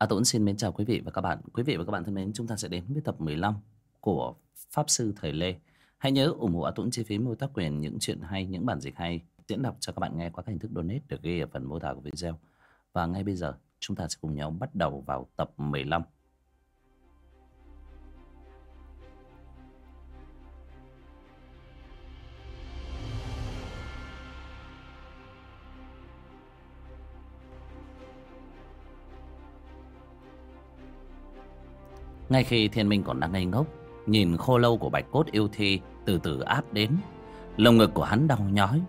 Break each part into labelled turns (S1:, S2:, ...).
S1: A Tuấn xin mến chào quý vị và các bạn. Quý vị và các bạn thân mến, chúng ta sẽ đến với tập 15 của Pháp Sư Thời Lê. Hãy nhớ ủng hộ A Tuấn chi phí mua tác quyền những chuyện hay, những bản dịch hay diễn đọc cho các bạn nghe qua các hình thức donate được ghi ở phần mô tả của video. Và ngay bây giờ, chúng ta sẽ cùng nhau bắt đầu vào tập 15. Ngay khi thiên minh còn đang ngây ngốc, Nhìn khô lâu của bạch cốt yêu thi Từ từ áp đến, Lồng ngực của hắn đau nhói.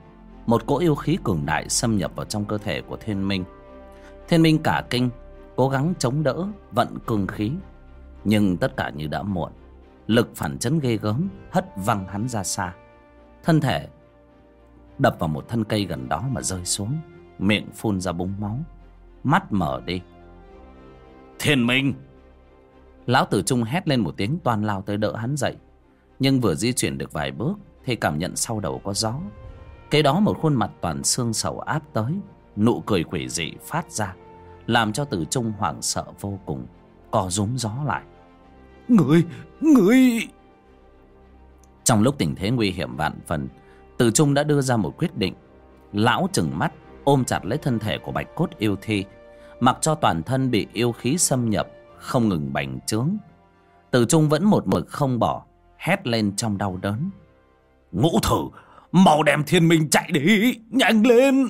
S1: Một cỗ yêu khí cường đại xâm nhập vào trong cơ thể của thiên minh. Thiên minh cả kinh, Cố gắng chống đỡ, Vận cường khí. Nhưng tất cả như đã muộn, Lực phản chấn ghê gớm Hất văng hắn ra xa. Thân thể Đập vào một thân cây gần đó mà rơi xuống, Miệng phun ra búng máu. Mắt mở đi. Thiên minh! Lão tử trung hét lên một tiếng toàn lao tới đỡ hắn dậy. Nhưng vừa di chuyển được vài bước Thì cảm nhận sau đầu có gió. Kế đó một khuôn mặt toàn xương sầu áp tới Nụ cười quỷ dị phát ra Làm cho tử trung hoảng sợ vô cùng Co rúm gió lại.
S2: Người, người!
S1: Trong lúc tình thế nguy hiểm vạn phần Tử trung đã đưa ra một quyết định. Lão chừng mắt ôm chặt lấy thân thể của bạch cốt yêu thi Mặc cho toàn thân bị yêu khí xâm nhập không ngừng bành trướng. Từ trung vẫn một mực không bỏ, hét lên trong đau đớn.
S2: Ngũ thử, mau đem thiên minh chạy đi, nhanh lên.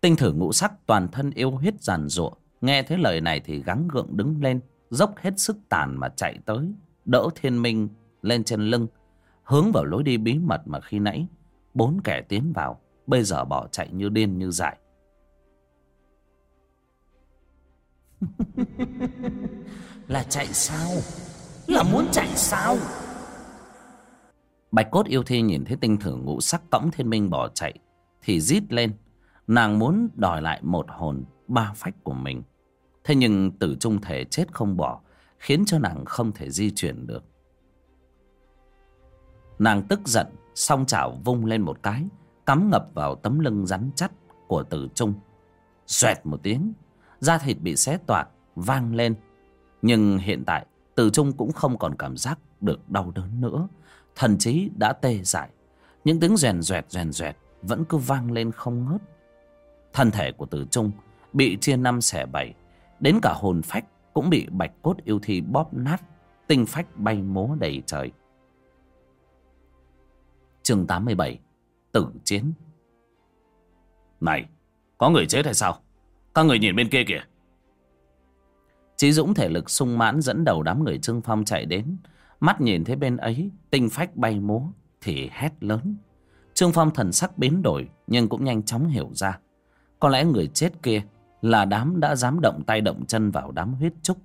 S1: Tinh thử ngũ sắc toàn thân yêu huyết giàn giụa. Nghe thấy lời này thì gắng gượng đứng lên, dốc hết sức tàn mà chạy tới, đỡ thiên minh lên trên lưng, hướng vào lối đi bí mật mà khi nãy bốn kẻ tiến vào, bây giờ bỏ chạy như điên như dại.
S3: Là chạy sao? Là muốn chạy sao?
S1: Bạch cốt yêu thi nhìn thấy tinh thử ngũ sắc cõng thiên minh bỏ chạy, Thì rít lên. Nàng muốn đòi lại một hồn ba phách của mình. Thế nhưng tử trung thể chết không bỏ, Khiến cho nàng không thể di chuyển được. Nàng tức giận, Song chảo vung lên một cái, Cắm ngập vào tấm lưng rắn chắc của tử trung. Xoẹt một tiếng da thịt bị xé toạc, vang lên. Nhưng hiện tại, từ trung cũng không còn cảm giác được đau đớn nữa. Thần trí đã tê dại. Những tiếng rèn rẹt rèn rẹt vẫn cứ vang lên không ngớt. Thân thể của từ trung bị chia năm xẻ bảy. Đến cả hồn phách cũng bị bạch cốt yêu thi bóp nát, tinh phách bay múa đầy trời. Chương tám mươi bảy, tử chiến.
S2: Này, có người chết hay sao? Các người nhìn bên kia kìa.
S1: Chí Dũng thể lực sung mãn dẫn đầu đám người Trương Phong chạy đến. Mắt nhìn thấy bên ấy, Tinh phách bay múa, Thì hét lớn. Trương Phong thần sắc biến đổi, Nhưng cũng nhanh chóng hiểu ra. Có lẽ người chết kia Là đám đã dám động tay động chân vào đám huyết trúc.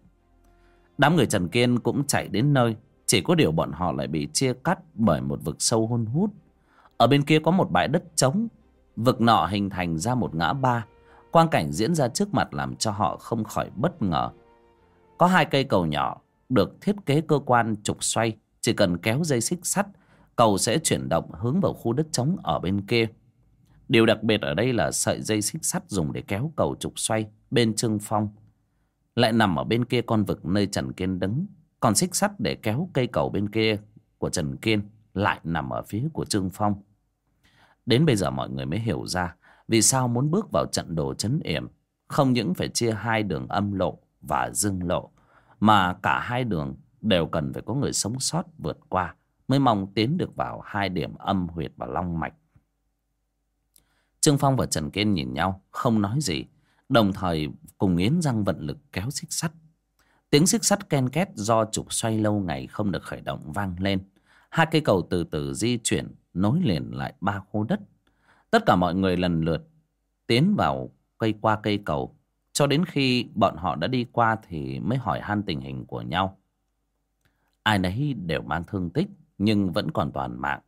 S1: Đám người Trần Kiên cũng chạy đến nơi, Chỉ có điều bọn họ lại bị chia cắt Bởi một vực sâu hôn hút. Ở bên kia có một bãi đất trống, Vực nọ hình thành ra một ngã ba. Quang cảnh diễn ra trước mặt làm cho họ không khỏi bất ngờ. Có hai cây cầu nhỏ được thiết kế cơ quan trục xoay. Chỉ cần kéo dây xích sắt, cầu sẽ chuyển động hướng vào khu đất trống ở bên kia. Điều đặc biệt ở đây là sợi dây xích sắt dùng để kéo cầu trục xoay bên Trương Phong. Lại nằm ở bên kia con vực nơi Trần Kiên đứng. Còn xích sắt để kéo cây cầu bên kia của Trần Kiên lại nằm ở phía của Trương Phong. Đến bây giờ mọi người mới hiểu ra vì sao muốn bước vào trận đồ chấn yểm? Không những phải chia hai đường âm lộ và dương lộ, mà cả hai đường đều cần phải có người sống sót vượt qua mới mong tiến được vào hai điểm âm huyệt và long mạch. Trương phong và trần kiên nhìn nhau, không nói gì, đồng thời cùng nghiến răng vận lực kéo xích sắt. Tiếng xích sắt ken két do trục xoay lâu ngày không được khởi động vang lên. Hai cây cầu từ từ di chuyển, nối liền lại ba khu đất. Tất cả mọi người lần lượt tiến vào cây qua cây cầu. Cho đến khi bọn họ đã đi qua thì mới hỏi han tình hình của nhau. Ai nấy đều mang thương tích nhưng vẫn còn toàn mạng.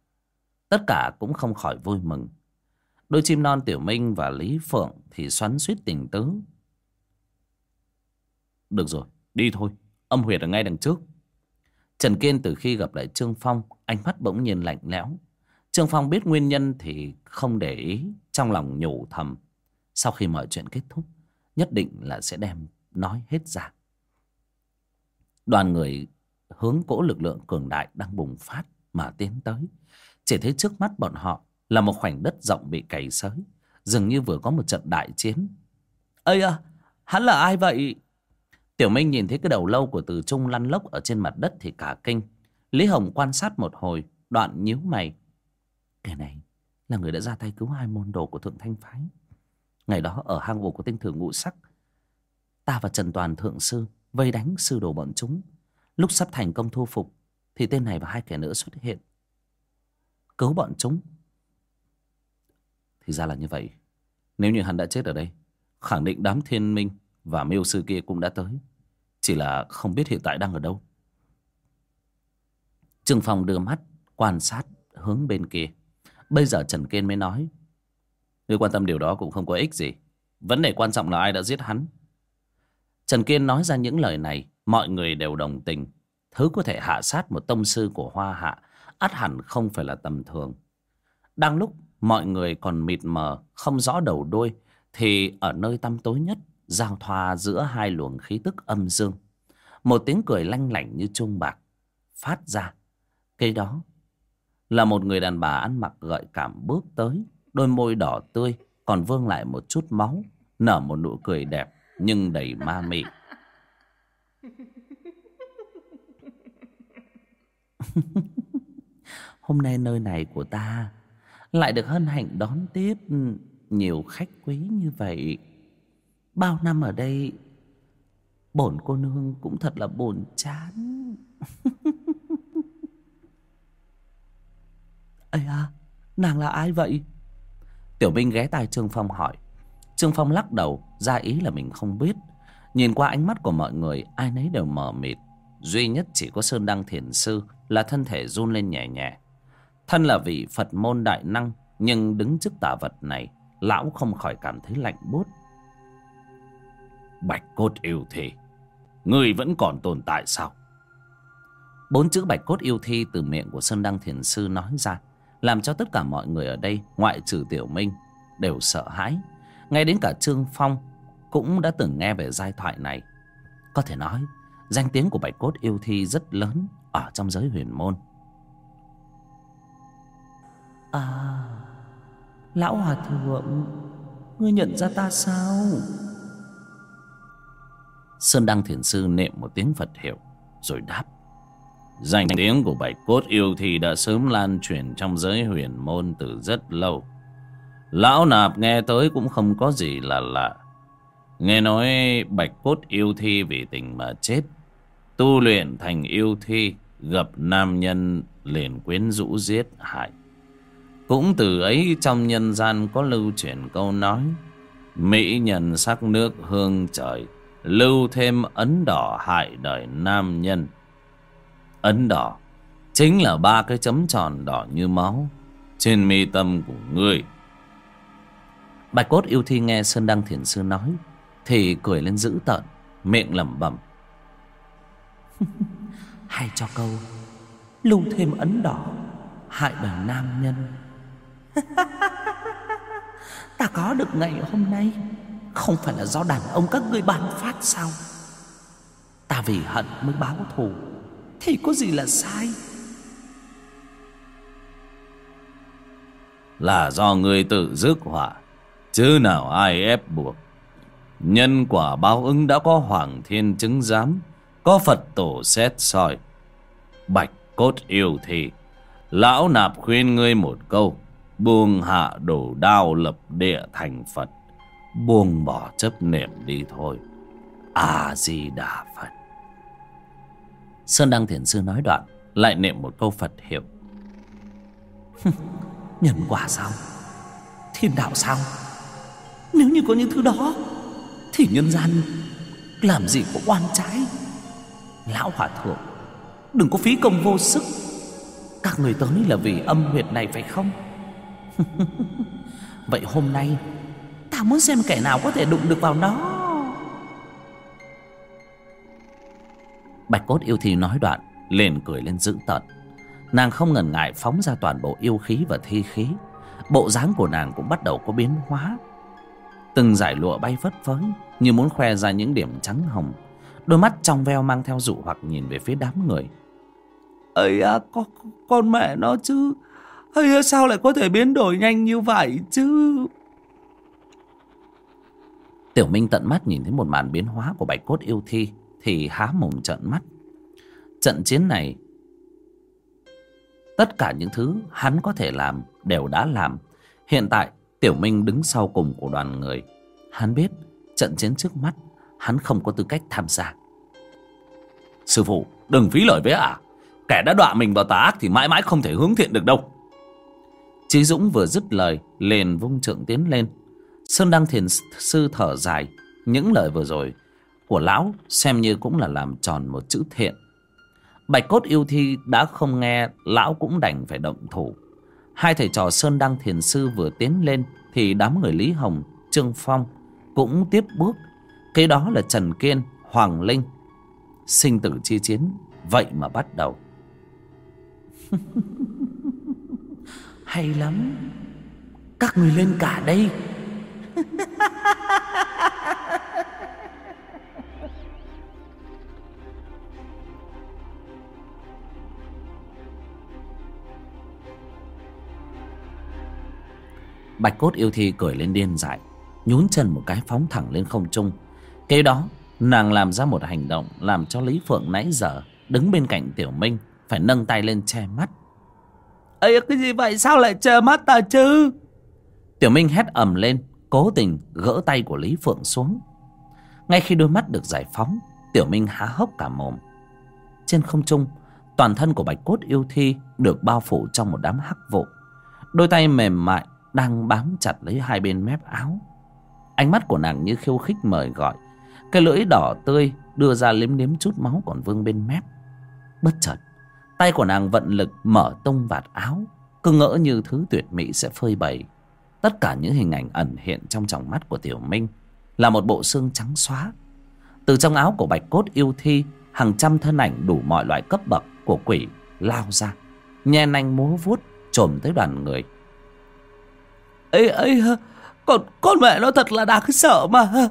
S1: Tất cả cũng không khỏi vui mừng. Đôi chim non Tiểu Minh và Lý Phượng thì xoắn suýt tình tứ. Được rồi, đi thôi. Âm huyệt ở ngay đằng trước. Trần Kiên từ khi gặp lại Trương Phong, ánh mắt bỗng nhiên lạnh lẽo. Trương Phong biết nguyên nhân thì không để ý, Trong lòng nhủ thầm. Sau khi mọi chuyện kết thúc, Nhất định là sẽ đem nói hết ra. Đoàn người hướng cỗ lực lượng cường đại đang bùng phát mà tiến tới. Chỉ thấy trước mắt bọn họ là một khoảnh đất rộng bị cày xới dường như vừa có một trận đại chiến. Ây à hắn là ai vậy? Tiểu minh nhìn thấy cái đầu lâu của từ trung lăn lốc ở trên mặt đất thì cả kinh. Lý hồng quan sát một hồi, đoạn nhíu mày kẻ này là người đã ra tay cứu hai môn đồ của thượng thanh phái. Ngày đó ở hang ổ của tinh thử ngũ sắc, ta và trần toàn thượng sư vây đánh sư đồ bọn chúng. Lúc sắp thành công thu phục, thì tên này và hai kẻ nữa xuất hiện. Cứu bọn chúng. Thì ra là như vậy. Nếu như hắn đã chết ở đây, khẳng định đám thiên minh và miêu sư kia cũng đã tới. Chỉ là không biết hiện tại đang ở đâu. Trương phong đưa mắt quan sát hướng bên kia bây giờ trần kiên mới nói. Ngươi quan tâm điều đó cũng không có ích gì. Vấn đề quan trọng là ai đã giết hắn. Trần kiên nói ra những lời này, mọi người đều đồng tình. Thứ có thể hạ sát một tông sư của hoa hạ, ắt hẳn không phải là tầm thường. Đang lúc mọi người còn mịt mờ, không rõ đầu đuôi, thì ở nơi tăm tối nhất, giao thoa giữa hai luồng khí tức âm dương. Một tiếng cười lanh lảnh như chuông bạc phát ra. Cây đó là một người đàn bà ăn mặc gợi cảm bước tới, đôi môi đỏ tươi, còn vương lại một chút máu, nở một nụ cười đẹp, nhưng đầy ma mị. Hôm nay nơi này của ta lại được hân hạnh đón tiếp nhiều khách quý như vậy. Bao năm ở đây, bổn cô nương cũng thật là buồn chán. ây à nàng là ai vậy? Tiểu binh ghé tai trương phong hỏi. Trương phong lắc đầu, ra ý là mình không biết. Nhìn qua ánh mắt của mọi người, ai nấy đều mờ mịt. Duy nhất chỉ có sơn đăng thiền sư là thân thể run lên nhẹ nhẹ. Thân là vị phật môn đại năng, nhưng đứng trước tà vật này, lão không khỏi cảm thấy lạnh buốt.
S2: Bạch cốt yêu thi, ngươi vẫn còn tồn tại sao?
S1: Bốn chữ bạch cốt yêu thi từ miệng của sơn đăng thiền sư nói ra làm cho tất cả mọi người ở đây ngoại trừ tiểu minh đều sợ hãi. Ngay đến cả trương phong cũng đã từng nghe về giai thoại này. Có thể nói danh tiếng của bạch cốt yêu thi rất lớn ở trong giới huyền môn. À lão hòa thượng ngươi nhận ra ta sao? Sơn đăng thiền sư niệm một tiếng phật hiệu rồi đáp Danh tiếng của bạch cốt yêu thi đã sớm lan truyền trong giới huyền môn từ rất lâu. Lão nạp nghe tới cũng không có gì là lạ. Nghe nói bạch cốt yêu thi vì tình mà chết. Tu luyện thành yêu thi, gặp nam nhân liền quyến rũ giết hại. Cũng từ ấy trong nhân gian có lưu truyền câu nói, Mỹ nhân sắc nước hương trời, Lưu thêm ấn đỏ hại đời nam nhân Ấn đỏ. Chính là ba cái chấm tròn đỏ như máu Trên mi tâm của ngươi. Bạch cốt yêu thi nghe Sơn Đăng Thiền Sư nói, Thì cười lên dữ tợn, Miệng lẩm bẩm. Hay cho câu, Lưu thêm ấn đỏ, Hại đời nam nhân. Ta có được ngày hôm nay, Không phải là do đàn ông các ngươi ban phát sao? Ta vì hận mới báo thù thì có gì là sai?
S2: Là do người tự rước họa, Chứ nào ai ép buộc. Nhân quả báo ứng đã có hoàng thiên chứng giám, Có Phật tổ xét soi. Bạch cốt yêu thì Lão nạp khuyên ngươi một câu, Buông hạ đổ đao lập địa thành Phật, Buông bỏ chấp niệm đi thôi. A-di-đà Phật.
S1: Sơn Đăng Thiền Sư nói đoạn, Lại niệm một câu Phật hiệu. Nhân quả sao? Thiên đạo sao? Nếu như có những thứ đó, Thì nhân gian Làm gì có oan trái? Lão Hòa Thượng, Đừng có phí công vô sức. Các người tới là vì âm huyệt này phải không? Vậy hôm nay, Ta muốn xem kẻ nào có thể đụng được vào nó. Bạch cốt yêu thi nói đoạn liền cười lên dữ tợn. Nàng không ngần ngại phóng ra toàn bộ yêu khí và thi khí. Bộ dáng của nàng cũng bắt đầu có biến hóa. Từng giải lụa bay phất phới như muốn khoe ra những điểm trắng hồng. Đôi mắt trong veo mang theo dụ hoặc nhìn về phía đám người.
S2: Ấy à con, con mẹ nó chứ. Ấy sao lại có thể biến đổi nhanh như vậy chứ?
S1: Tiểu minh tận mắt nhìn thấy một màn biến hóa của bạch cốt yêu thi thì há mồm trợn mắt. Trận chiến này tất cả những thứ hắn có thể làm đều đã làm. Hiện tại tiểu minh đứng sau cùng của đoàn người. Hắn biết trận chiến trước mắt hắn không có tư cách tham gia.
S2: Sư phụ đừng phí lời với ả kẻ đã đọa mình vào tà ác thì mãi mãi không thể hướng thiện được đâu.
S1: Chí Dũng vừa dứt lời liền vung trượng tiến lên. Sơn Đăng Thiền Sư thở dài. Những lời vừa rồi của lão xem như cũng là làm tròn một chữ thiện. Bạch cốt yêu thi đã không nghe Lão cũng đành phải động thủ. Hai thầy trò Sơn Đăng Thiền Sư vừa tiến lên Thì đám người Lý Hồng, Trương Phong Cũng tiếp bước. Kế đó là Trần Kiên, Hoàng Linh. Sinh tử chi chiến Vậy mà bắt đầu. Hay lắm. Các người lên cả đây Bạch cốt yêu thi cười lên điên dại, Nhún chân một cái phóng thẳng lên không trung. Kế đó, nàng làm ra một hành động Làm cho Lý Phượng nãy giờ Đứng bên cạnh Tiểu Minh, Phải nâng tay lên che mắt.
S2: Ấy cái gì vậy? Sao lại che mắt ta chứ?
S1: Tiểu Minh hét ầm lên, Cố tình gỡ tay của Lý Phượng xuống. Ngay khi đôi mắt được giải phóng, Tiểu Minh há hốc cả mồm. Trên không trung, Toàn thân của bạch cốt yêu thi Được bao phủ trong một đám hắc vụ. Đôi tay mềm mại đang bám chặt lấy hai bên mép áo. Ánh mắt của nàng như khiêu khích mời gọi. Cái lưỡi đỏ tươi Đưa ra liếm liếm chút máu còn vương bên mép. Bất chợt, Tay của nàng vận lực mở tung vạt áo, Cứ ngỡ như thứ tuyệt mỹ sẽ phơi bày. Tất cả những hình ảnh ẩn hiện trong tròng mắt của Tiểu Minh Là một bộ xương trắng xóa. Từ trong áo của bạch cốt yêu thi, Hàng trăm thân ảnh đủ mọi loại cấp bậc của quỷ lao ra Nhe nanh múa vuốt trồm tới đoàn người
S2: ấy ấy con con mẹ nó thật là đáng sợ mà.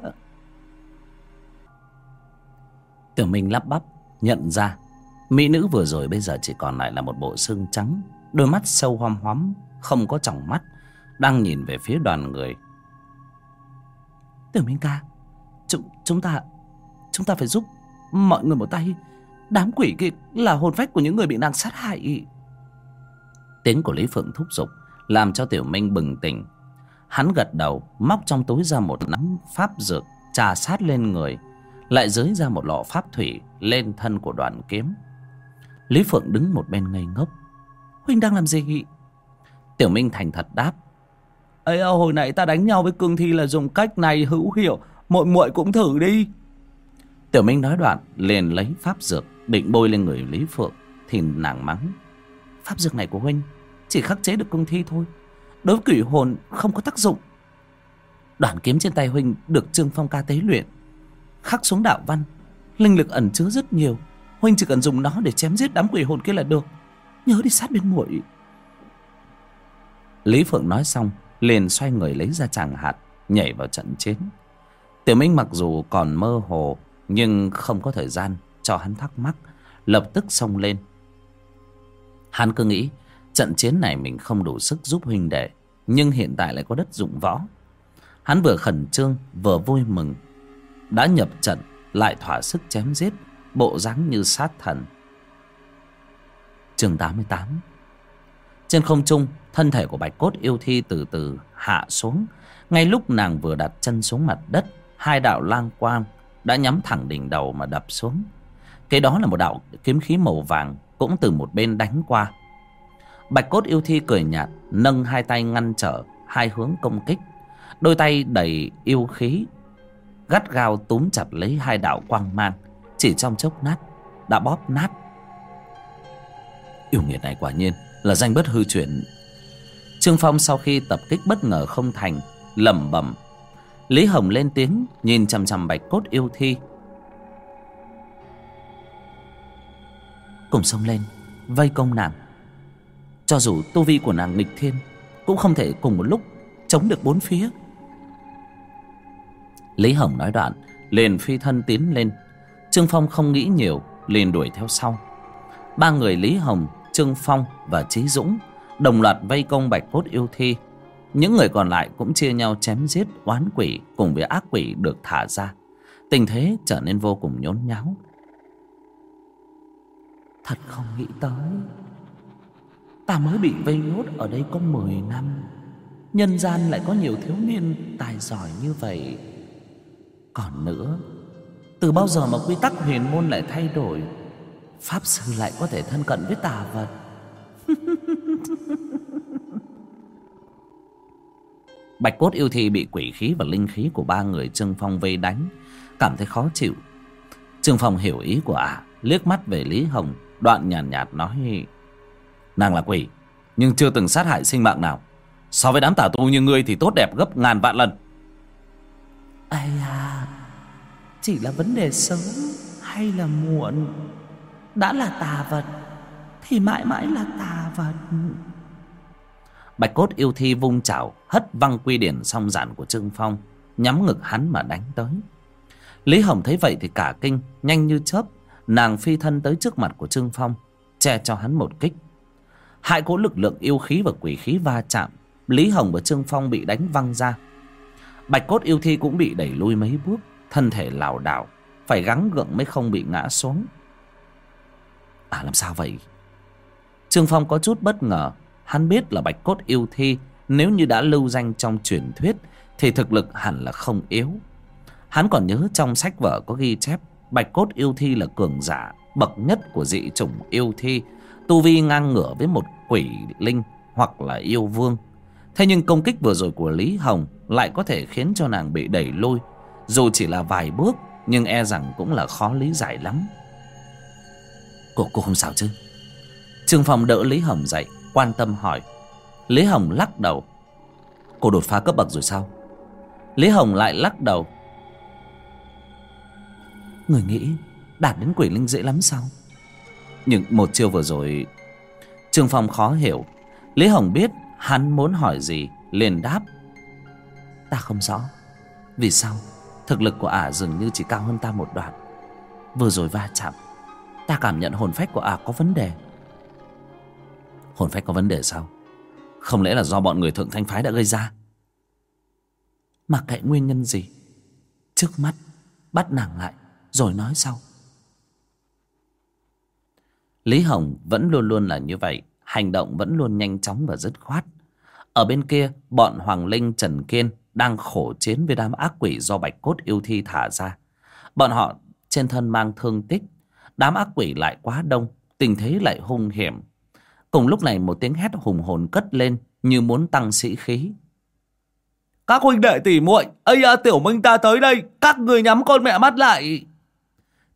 S1: Tiểu Minh lắp bắp nhận ra Mỹ nữ vừa rồi bây giờ chỉ còn lại là một bộ xương trắng Đôi mắt sâu hoăm hoắm Không có tròng mắt Đang nhìn về phía đoàn người. Tiểu Minh ca Chúng, chúng ta Chúng ta phải giúp mọi người một tay. Đám quỷ kia là hồn phách của những người bị nàng sát hại. Tiếng của Lý Phượng thúc giục làm cho Tiểu Minh bừng tỉnh. Hắn gật đầu, Móc trong túi ra một nắm pháp dược, Trà sát lên người, Lại dưới ra một lọ pháp thủy Lên thân của đoàn kiếm. Lý Phượng đứng một bên ngây ngốc. Huynh đang làm gì? Tiểu Minh thành thật đáp.
S2: Ấy hồi nãy ta đánh nhau với cương thi là dùng cách này hữu hiệu, muội muội cũng thử đi.
S1: Tiểu Minh nói đoạn, liền lấy pháp dược định bôi lên người Lý Phượng, thì nàng mắng. Pháp dược này của huynh chỉ khắc chế được cương thi thôi. Đối với quỷ hồn không có tác dụng. Đoạn kiếm trên tay huynh được trương phong ca tế luyện, khắc xuống đạo văn, linh lực ẩn chứa rất nhiều. Huynh chỉ cần dùng nó để chém giết đám quỷ hồn kia là được. Nhớ đi sát bên muội. Lý phượng nói xong, liền xoay người lấy ra tràng hạt, nhảy vào trận chiến. Tiểu minh mặc dù còn mơ hồ, nhưng không có thời gian cho hắn thắc mắc, lập tức xông lên. Hắn cứ nghĩ trận chiến này mình không đủ sức giúp huynh đệ, nhưng hiện tại lại có đất dụng võ. Hắn vừa khẩn trương, vừa vui mừng. Đã nhập trận, lại thỏa sức chém giết, bộ dáng như sát thần. Chương tám mươi tám. Trên không trung, thân thể của bạch cốt yêu thi từ từ hạ xuống. Ngay lúc nàng vừa đặt chân xuống mặt đất, hai đạo lang quang đã nhắm thẳng đỉnh đầu mà đập xuống. Cái đó là một đạo kiếm khí màu vàng cũng từ một bên đánh qua bạch cốt yêu thi cười nhạt, nâng hai tay ngăn trở hai hướng công kích. Đôi tay đầy yêu khí, gắt gao túm chặt lấy hai đạo quang mang, chỉ trong chốc nát đã bóp nát. Yêu nghiệt này quả nhiên là danh bất hư chuyển trương phong sau khi tập kích bất ngờ không thành, lẩm bẩm. Lý hồng lên tiếng, nhìn chằm chằm bạch cốt yêu thi. Cùng sông lên, vây công nàng cho dù tu vi của nàng nghịch thiên, cũng không thể cùng một lúc chống được bốn phía. Lý Hồng nói đoạn, liền phi thân tiến lên. Trương Phong không nghĩ nhiều, liền đuổi theo sau. Ba người Lý Hồng, Trương Phong và Trí Dũng đồng loạt vây công bạch cốt yêu thi. Những người còn lại cũng chia nhau chém giết, oán quỷ cùng với ác quỷ được thả ra. Tình thế trở nên vô cùng nhốn nháo. Thật không nghĩ tới ta mới bị vây nhốt ở đây có 10 năm. Nhân gian lại có nhiều thiếu niên tài giỏi như vậy. Còn nữa từ bao giờ mà quy tắc huyền môn lại thay đổi? Pháp sư lại có thể thân cận với tà vật. Bạch cốt yêu thi bị quỷ khí và linh khí của ba người Trương Phong vây đánh Cảm thấy khó chịu. Trương Phong hiểu ý của ả à, Liếc mắt về Lý Hồng Đoạn nhàn nhạt, nhạt nói Nàng là quỷ Nhưng chưa từng sát hại sinh mạng nào. So với đám tà tu như ngươi thì tốt đẹp gấp ngàn vạn lần. Ây à Chỉ là vấn đề sớm hay là muộn? Đã là tà vật thì mãi mãi là tà vật. Bạch cốt yêu thi vung chảo hất văng quy điển song giản của trương phong nhắm ngực hắn mà đánh tới. Lý hồng thấy vậy thì cả kinh nhanh như chớp nàng phi thân tới trước mặt của trương phong che cho hắn một kích hai cỗ lực lượng yêu khí và quỷ khí va chạm. Lý hồng và trương phong bị đánh văng ra. Bạch cốt yêu thi cũng bị đẩy lui mấy bước. Thân thể lảo đảo. Phải gắng gượng mới không bị ngã xuống. À làm sao vậy? Trương Phong có chút bất ngờ. Hắn biết là bạch cốt yêu thi. Nếu như đã lưu danh trong truyền thuyết, Thì thực lực hẳn là không yếu. Hắn còn nhớ trong sách vở có ghi chép, Bạch cốt yêu thi là cường giả, Bậc nhất của dị chủng yêu thi. Tu vi ngang ngửa với một quỷ linh Hoặc là yêu vương. Thế nhưng công kích vừa rồi của Lý Hồng Lại có thể khiến cho nàng bị đẩy lui. Dù chỉ là vài bước Nhưng e rằng cũng là khó lý giải lắm. Cô, cô không sao chứ? Trương Phong đỡ Lý Hồng dậy Quan tâm hỏi. Lý Hồng lắc đầu. Cô đột phá cấp bậc rồi sao? Lý Hồng lại lắc đầu. Người nghĩ Đạt đến quỷ linh dễ lắm sao? Nhưng một chiêu vừa rồi, Trương Phong khó hiểu. Lý Hồng biết hắn muốn hỏi gì, liền đáp. Ta không rõ. Vì sao? Thực lực của ả dường như chỉ cao hơn ta một đoạn. Vừa rồi va chạm, Ta cảm nhận hồn phách của ả có vấn đề. Hồn phách có vấn đề sao? Không lẽ là do bọn người thượng thanh phái đã gây ra? Mặc kệ nguyên nhân gì, Trước mắt, Bắt nàng lại, Rồi nói sau. Lý Hồng vẫn luôn luôn là như vậy Hành động vẫn luôn nhanh chóng và dứt khoát. Ở bên kia Bọn Hoàng Linh Trần Kiên Đang khổ chiến với đám ác quỷ Do bạch cốt yêu thi thả ra. Bọn họ trên thân mang thương tích Đám ác quỷ lại quá đông Tình thế lại hung hiểm. Cùng lúc này một tiếng hét hùng hồn cất lên Như muốn tăng sĩ khí. Các huynh đệ tỉ muội ây à, tiểu minh ta tới đây Các người nhắm con mẹ mắt lại.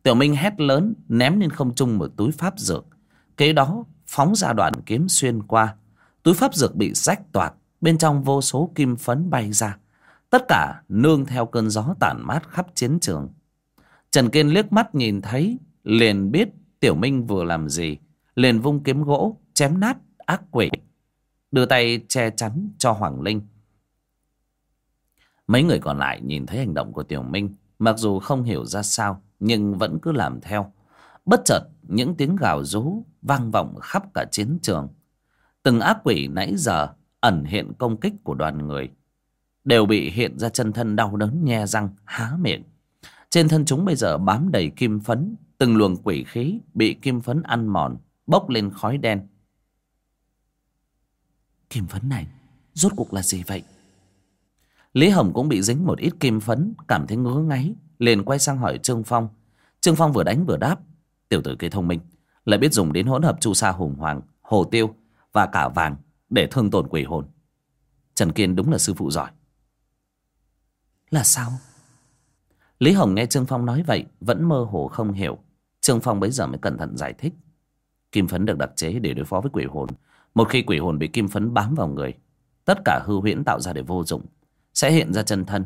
S1: Tiểu minh hét lớn, Ném lên không trung một túi pháp dược. Kế đó, phóng ra đoạn kiếm xuyên qua. Túi pháp dược bị rách toạc, Bên trong vô số kim phấn bay ra. Tất cả nương theo cơn gió tản mát khắp chiến trường. Trần Kiên liếc mắt nhìn thấy, liền biết tiểu minh vừa làm gì. Liền vung kiếm gỗ, chém nát ác quỷ. Đưa tay che chắn cho hoàng linh. Mấy người còn lại nhìn thấy hành động của tiểu minh mặc dù không hiểu ra sao, nhưng vẫn cứ làm theo. Bất chợt, những tiếng gào rú vang vọng khắp cả chiến trường. Từng ác quỷ nãy giờ ẩn hiện công kích của đoàn người. Đều bị hiện ra chân thân đau đớn nhe răng, há miệng. Trên thân chúng bây giờ bám đầy kim phấn, từng luồng quỷ khí bị kim phấn ăn mòn, bốc lên khói đen. Kim phấn này, rốt cuộc là gì vậy? Lý hồng cũng bị dính một ít kim phấn cảm thấy ngứa ngáy liền quay sang hỏi trương phong. Trương phong vừa đánh vừa đáp tiểu tử kia thông minh lại biết dùng đến hỗn hợp chu sa hùng hoàng hồ tiêu và cả vàng để thương tổn quỷ hồn. Trần kiên đúng là sư phụ giỏi. Là sao? Lý hồng nghe trương phong nói vậy vẫn mơ hồ không hiểu. Trương Phong bấy giờ mới cẩn thận giải thích. Kim phấn được đặc chế để đối phó với quỷ hồn. Một khi quỷ hồn bị kim phấn bám vào người, tất cả hư huyễn tạo ra để vô dụng, sẽ hiện ra chân thân.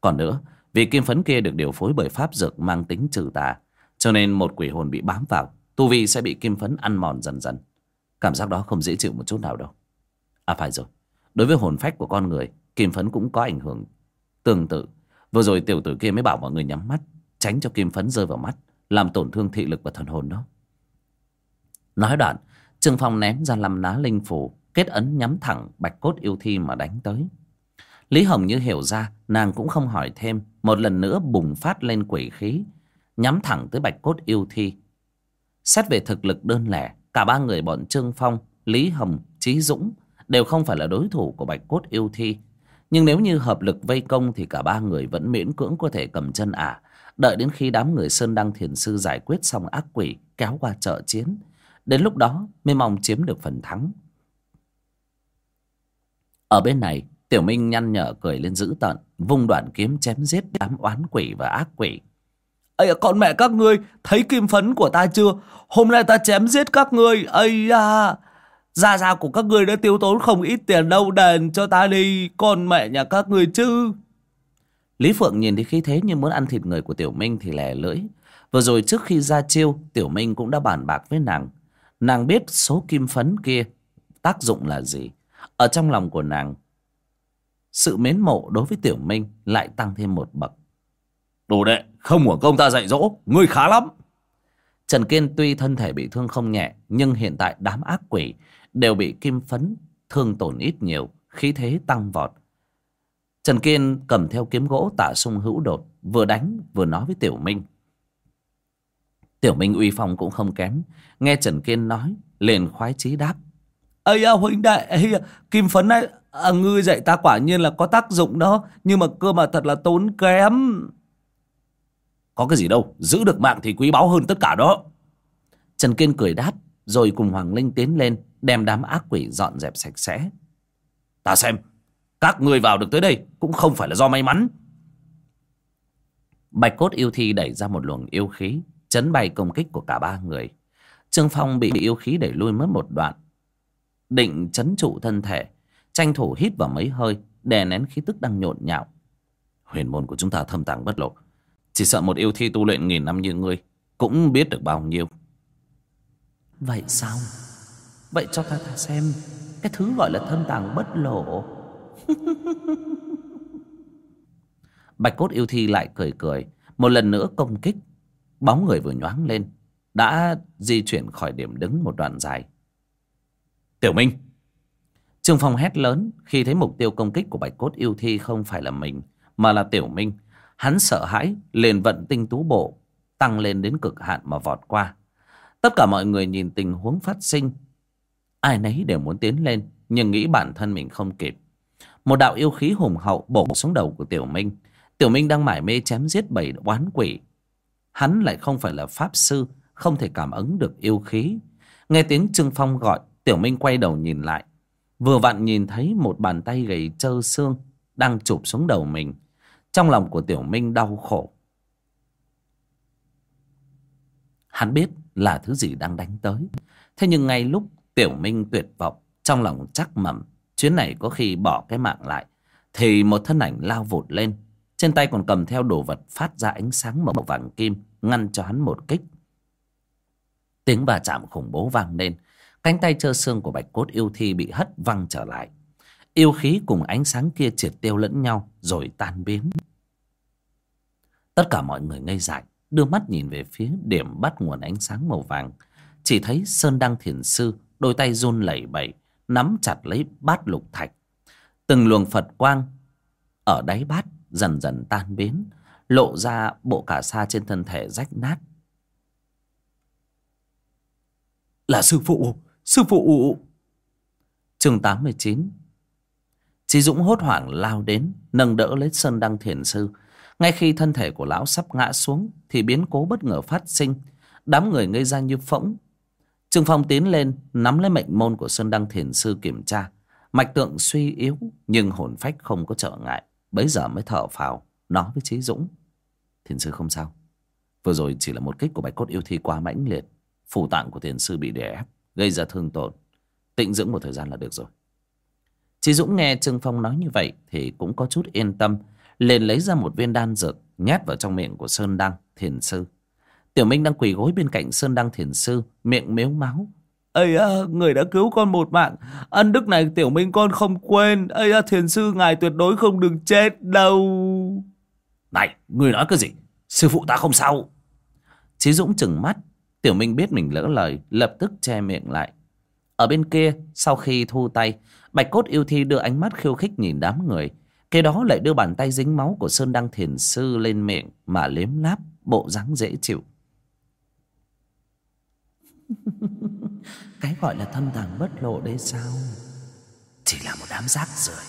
S1: Còn nữa, vì kim phấn kia được điều phối bởi pháp dược mang tính trừ tà, cho nên một quỷ hồn bị bám vào, tu vi sẽ bị kim phấn ăn mòn dần dần. Cảm giác đó không dễ chịu một chút nào đâu. À phải rồi, đối với hồn phách của con người, kim phấn cũng có ảnh hưởng tương tự. Vừa rồi tiểu tử kia mới bảo mọi người nhắm mắt Tránh cho kim phấn rơi vào mắt Làm tổn thương thị lực và thần hồn đó Nói đoạn Trương Phong ném ra lăm ná linh phủ Kết ấn nhắm thẳng bạch cốt yêu thi mà đánh tới Lý Hồng như hiểu ra Nàng cũng không hỏi thêm Một lần nữa bùng phát lên quỷ khí Nhắm thẳng tới bạch cốt yêu thi. Xét về thực lực đơn lẻ Cả ba người bọn Trương Phong Lý Hồng, Trí Dũng Đều không phải là đối thủ của bạch cốt yêu thi. Nhưng nếu như hợp lực vây công Thì cả ba người vẫn miễn cưỡng có thể cầm chân ả. Đợi đến khi đám người Sơn Đăng Thiền Sư giải quyết xong ác quỷ Kéo qua trợ chiến Đến lúc đó mới mong chiếm được phần thắng. Ở bên này Tiểu Minh nhăn nhở cười lên dữ tợn, Vung đoạn kiếm chém giết đám oán quỷ và ác quỷ.
S2: Ây con mẹ các ngươi, Thấy kim phấn của ta chưa? Hôm nay ta chém giết các ngươi, Ây à Gia gia của các ngươi đã tiêu tốn không ít tiền đâu, đền cho ta đi, Con mẹ nhà các ngươi chứ.
S1: Lý Phượng nhìn thấy khí thế như muốn ăn thịt người của Tiểu Minh thì lè lưỡi. Vừa rồi trước khi ra chiêu, Tiểu Minh cũng đã bàn bạc với nàng. Nàng biết số kim phấn kia Tác dụng là gì. Ở trong lòng của nàng sự mến mộ đối với Tiểu Minh Lại tăng thêm một bậc.
S2: Đồ đệ không của công ta dạy dỗ Ngươi khá lắm.
S1: Trần Kiên tuy thân thể bị thương không nhẹ Nhưng hiện tại đám ác quỷ Đều bị kim phấn thương tổn ít nhiều Khí thế tăng vọt. Trần Kiên cầm theo kiếm gỗ tả sung hữu đột Vừa đánh vừa nói với Tiểu Minh. Tiểu Minh uy phong cũng không kém Nghe Trần Kiên nói liền khoái chí đáp.
S2: Ây à, huynh đệ kim phấn này à, ngươi dạy ta quả nhiên là có tác dụng đó nhưng mà cơ mà thật là tốn kém.
S1: Có cái gì đâu giữ được mạng thì quý báu hơn tất cả đó. Trần kiên cười đáp rồi cùng hoàng linh tiến lên đem đám ác quỷ dọn dẹp sạch sẽ. Ta xem các ngươi vào được tới đây cũng không phải là do may mắn. Bạch cốt yêu thi đẩy ra một luồng yêu khí chấn bay công kích của cả ba người. Trương phong bị yêu khí đẩy lui mất một đoạn định chấn trụ thân thể tranh thủ hít vào mấy hơi đè nén khí tức đang nhộn nhạo. Huyền môn của chúng ta thâm tàng bất lộ. Chỉ sợ một yêu thi tu luyện nghìn năm như ngươi cũng biết được bao nhiêu. Vậy sao? Vậy cho ta ta xem cái thứ gọi là thâm tàng bất lộ. Bạch cốt yêu thi lại cười cười một lần nữa công kích bóng người vừa nhoáng lên đã di chuyển khỏi điểm đứng một đoạn dài. Tiểu minh trương phong hét lớn khi thấy mục tiêu công kích của bạch cốt yêu thi không phải là mình, mà là tiểu minh. Hắn sợ hãi, liền vận tinh tú bộ, tăng lên đến cực hạn mà vọt qua. Tất cả mọi người nhìn tình huống phát sinh. Ai nấy đều muốn tiến lên, nhưng nghĩ bản thân mình không kịp. Một đạo yêu khí hùng hậu bổ xuống đầu của tiểu minh. Tiểu minh đang mải mê chém giết bảy oán quỷ. Hắn lại không phải là pháp sư, không thể cảm ứng được yêu khí. Nghe tiếng trương phong gọi, tiểu minh quay đầu nhìn lại vừa vặn nhìn thấy một bàn tay gầy trơ xương đang chụp xuống đầu mình. Trong lòng của tiểu minh đau khổ. Hắn biết là thứ gì đang đánh tới. Thế nhưng ngay lúc tiểu minh tuyệt vọng, trong lòng chắc mầm, chuyến này có khi bỏ cái mạng lại, thì một thân ảnh lao vụt lên. Trên tay còn cầm theo đồ vật phát ra ánh sáng màu vàng kim, ngăn cho hắn một kích. Tiếng va chạm khủng bố vang lên cánh tay trơ xương của bạch cốt yêu thi bị hất văng trở lại. Yêu khí cùng ánh sáng kia triệt tiêu lẫn nhau rồi tan biến. Tất cả mọi người ngây dại, đưa mắt nhìn về phía điểm bắt nguồn ánh sáng màu vàng. Chỉ thấy sơn đăng thiền sư đôi tay run lẩy bẩy, nắm chặt lấy bát lục thạch. Từng luồng phật quang ở đáy bát dần dần tan biến, lộ ra bộ cả sa trên thân thể rách nát.
S2: Là sư phụ sư phụ
S1: chương tám mươi chín. Chí Dũng hốt hoảng lao đến, Nâng đỡ lấy Sơn Đăng Thiền Sư. Ngay khi thân thể của lão sắp ngã xuống, Thì biến cố bất ngờ phát sinh. Đám người ngây ra như phỗng. Trương Phong tiến lên, Nắm lấy mệnh môn của Sơn Đăng Thiền Sư kiểm tra. Mạch tượng suy yếu, Nhưng hồn phách không có trở ngại. Bấy giờ mới thở phào, Nói với Chí Dũng. Thiền Sư không sao. Vừa rồi chỉ là một kích của bạch cốt yêu thi quá mãnh liệt. Phủ tạng của thiền sư bị đè ép. Gây ra thương tổn. Tịnh dưỡng một thời gian là được rồi. Chí Dũng nghe Trương Phong nói như vậy Thì cũng có chút yên tâm liền lấy ra một viên đan dược Nhét vào trong miệng của Sơn Đăng Thiền Sư. Tiểu Minh đang quỳ gối bên cạnh Sơn Đăng Thiền Sư Miệng mếu máu.
S2: Ây à, người đã cứu con một mạng. Ân đức này tiểu minh con không quên. Ây à, thiền sư ngài tuyệt đối không được chết đâu. Này người nói cái gì? Sư phụ ta không sao.
S1: Chí Dũng chừng mắt Tiểu Minh biết mình lỡ lời, Lập tức che miệng lại. Ở bên kia, sau khi thu tay, Bạch cốt yêu thi đưa ánh mắt khiêu khích nhìn đám người. Kế đó lại đưa bàn tay dính máu của Sơn Đăng Thiền Sư lên miệng Mà liếm láp, bộ dáng dễ chịu. Cái gọi là thâm tàng bất lộ đấy sao? Chỉ là một đám rác rưởi.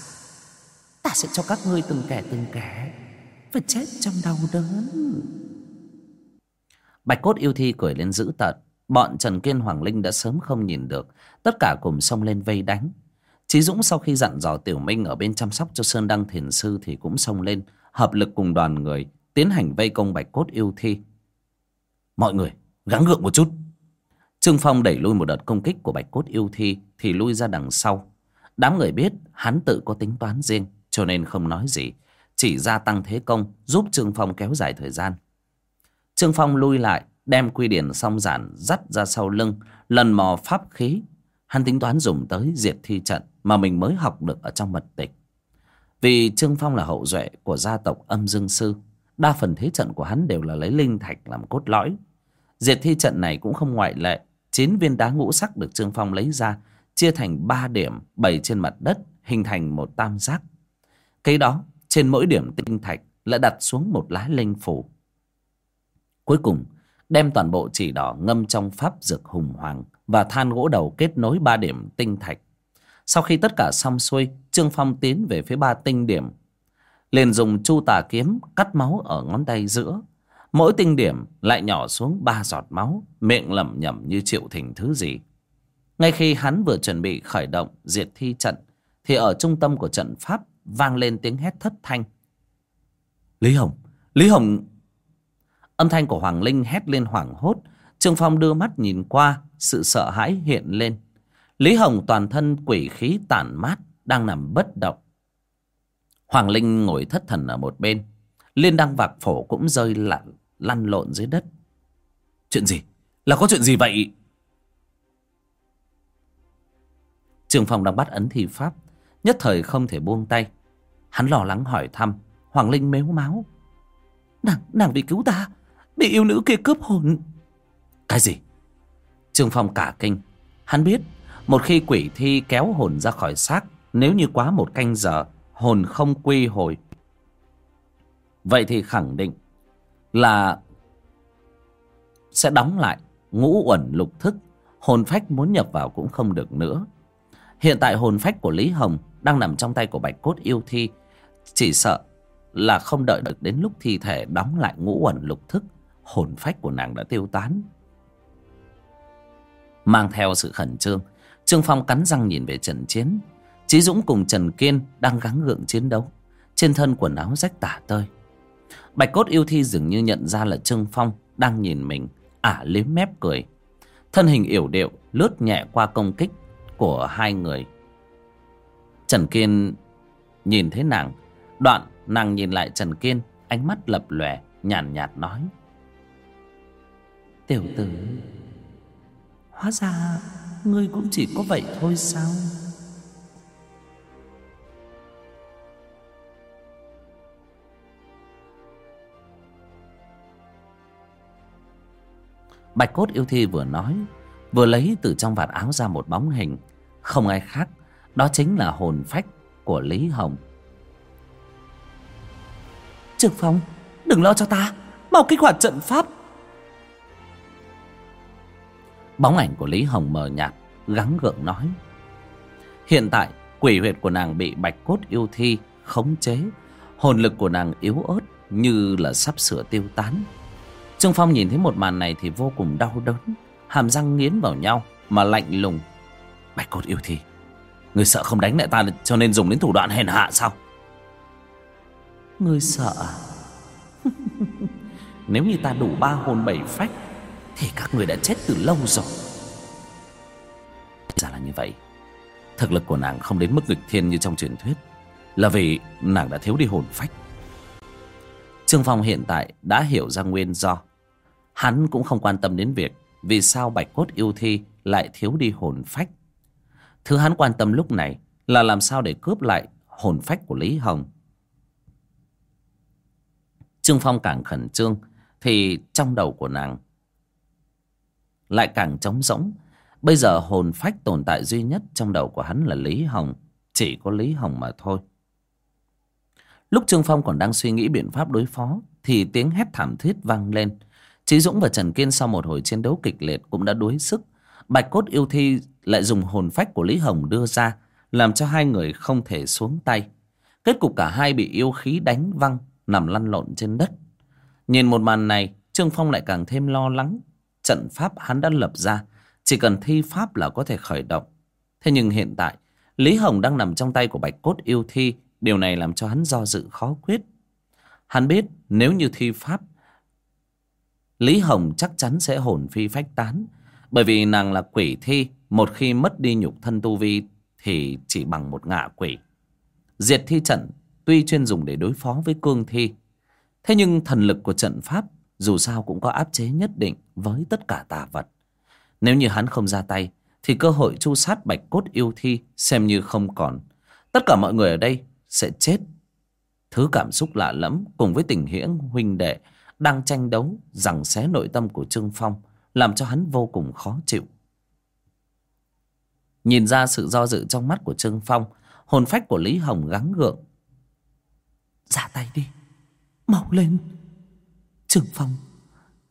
S1: Ta sẽ cho các ngươi từng kẻ từng kẻ Phải chết trong đau đớn. Bạch cốt yêu thi cười lên dữ tợn Bọn Trần Kiên, Hoàng Linh đã sớm không nhìn được Tất cả cùng xông lên vây đánh Chí Dũng sau khi dặn dò Tiểu Minh Ở bên chăm sóc cho Sơn Đăng Thiền Sư Thì cũng xông lên, Hợp lực cùng đoàn người Tiến hành vây công Bạch cốt yêu thi Mọi người, gắng gượng một chút Trương Phong đẩy lui một đợt công kích của Bạch Cốt Yêu Thi thì lui ra đằng sau. Đám người biết hắn tự có tính toán riêng, cho nên không nói gì. Chỉ gia tăng thế công, giúp Trương Phong kéo dài thời gian. Trương Phong lui lại đem quy điển song giản dắt ra sau lưng lần mò pháp khí. Hắn tính toán dùng tới diệt thi trận mà mình mới học được ở trong mật tịch. Vì Trương Phong là hậu duệ của gia tộc âm dương sư. Đa phần thế trận của hắn đều là lấy linh thạch làm cốt lõi. Diệt thi trận này cũng không ngoại lệ chín viên đá ngũ sắc được Trương Phong lấy ra, chia thành ba điểm bày trên mặt đất, hình thành một tam giác. Cái đó, trên mỗi điểm tinh thạch lại đặt xuống một lá linh phủ. Cuối cùng, đem toàn bộ chỉ đỏ ngâm trong pháp dược hùng hoàng và than gỗ đầu kết nối ba điểm tinh thạch. Sau khi tất cả xong xuôi, Trương Phong tiến về phía ba tinh điểm. Liền dùng chu tà kiếm cắt máu ở ngón tay giữa Mỗi tinh điểm lại nhỏ xuống ba giọt máu, miệng lẩm nhẩm như chịu thỉnh thứ gì. Ngay khi hắn vừa chuẩn bị khởi động diệt thi trận, thì ở trung tâm của trận pháp vang lên tiếng hét thất thanh. Lý Hồng! Lý Hồng! Âm thanh của Hoàng Linh hét lên hoảng hốt. Trương Phong đưa mắt nhìn qua, sự sợ hãi hiện lên. Lý Hồng toàn thân quỷ khí tản mát, đang nằm bất động. Hoàng Linh ngồi thất thần ở một bên. Liên đăng vạc phổ cũng rơi lặn lăn lộn dưới đất chuyện gì là có chuyện gì vậy trường Phong đang bắt ấn thi pháp nhất thời không thể buông tay hắn lo lắng hỏi thăm hoàng linh mếu máu nàng nàng bị cứu ta bị yêu nữ kia cướp hồn. Cái gì? Trương phong cả kinh. Hắn biết, một khi quỷ thi kéo hồn ra khỏi xác, nếu như quá một canh giờ, hồn không quy hồi. Vậy thì khẳng định là sẽ đóng lại ngũ uẩn lục thức. Hồn phách muốn nhập vào cũng không được nữa. Hiện tại hồn phách của lý hồng đang nằm trong tay của bạch cốt yêu thi. Chỉ sợ là không đợi được đến lúc thi thể đóng lại ngũ uẩn lục thức hồn phách của nàng đã tiêu tán mang theo sự khẩn trương trương phong cắn răng nhìn về trận chiến trí dũng cùng trần kiên đang gắng gượng chiến đấu trên thân quần áo rách tả tơi Bạch cốt yêu thi dường như nhận ra là Trương Phong đang nhìn mình, ả liếm mép cười. Thân hình yểu điệu lướt nhẹ qua công kích của hai người. Trần Kiên nhìn thấy nàng, đoạn nàng nhìn lại Trần Kiên, ánh mắt lập lòe, nhàn nhạt, nhạt nói. Tiểu tử, hóa ra ngươi cũng chỉ có vậy thôi sao? Bạch cốt yêu thi vừa nói Vừa lấy từ trong vạt áo ra một bóng hình Không ai khác Đó chính là hồn phách của Lý Hồng. Trực Phong Đừng lo cho ta Mau kích hoạt trận pháp. Bóng ảnh của Lý Hồng mờ nhạt, Gắng gượng nói. Hiện tại, quỷ huyệt của nàng bị bạch cốt yêu thi khống chế. Hồn lực của nàng yếu ớt Như là sắp sửa tiêu tán. Trương Phong nhìn thấy một màn này thì vô cùng đau đớn. Hàm răng nghiến vào nhau Mà lạnh lùng. Bạch cốt yêu thi Người sợ không đánh lại ta cho nên dùng đến thủ đoạn hèn hạ sao? Người sợ? À? Nếu như ta đủ ba hồn bảy phách thì các người đã chết từ lâu rồi Ra là như vậy Thực lực của nàng không đến mức nghịch thiên như trong truyền thuyết, Là vì nàng đã thiếu đi hồn phách Trương Phong hiện tại đã hiểu ra nguyên do Hắn cũng không quan tâm đến việc vì sao bạch cốt yêu thi lại thiếu đi hồn phách. Thứ hắn quan tâm lúc này là làm sao để cướp lại hồn phách của Lý Hồng. trương phong càng khẩn trương, thì trong đầu của nàng lại càng trống rỗng. Bây giờ hồn phách tồn tại duy nhất trong đầu của hắn là lý hồng, chỉ có lý hồng mà thôi. Lúc trương phong còn đang suy nghĩ biện pháp đối phó, thì tiếng hét thảm thiết vang lên. Chí dũng và trần kiên sau một hồi chiến đấu kịch liệt cũng đã đuối sức. Bạch cốt yêu thi lại dùng hồn phách của lý hồng đưa ra, làm cho hai người không thể xuống tay. Kết cục cả hai bị yêu khí đánh văng, nằm lăn lộn trên đất. Nhìn một màn này, trương phong lại càng thêm lo lắng trận pháp hắn đã lập ra. Chỉ cần thi pháp là có thể khởi động. Thế nhưng hiện tại, lý hồng đang nằm trong tay của bạch cốt yêu thi. Điều này làm cho hắn do dự khó quyết. Hắn biết nếu như thi pháp, lý hồng chắc chắn sẽ hồn phi phách tán. Bởi vì nàng là quỷ thi, một khi mất đi nhục thân tu vi thì chỉ bằng một ngạ quỷ. Diệt thi trận tuy chuyên dùng để đối phó với cương thi. Thế nhưng thần lực của trận pháp dù sao cũng có áp chế nhất định với tất cả tà vật. Nếu như hắn không ra tay, thì cơ hội chu sát bạch cốt yêu thi xem như không còn. Tất cả mọi người ở đây sẽ chết. Thứ cảm xúc lạ lẫm cùng với tình hiễng huynh đệ đang tranh đấu rằng xé nội tâm của trương phong làm cho hắn vô cùng khó chịu. Nhìn ra sự do dự trong mắt của trương phong, hồn phách của lý hồng gắng gượng. Ra tay đi, mau lên trường phong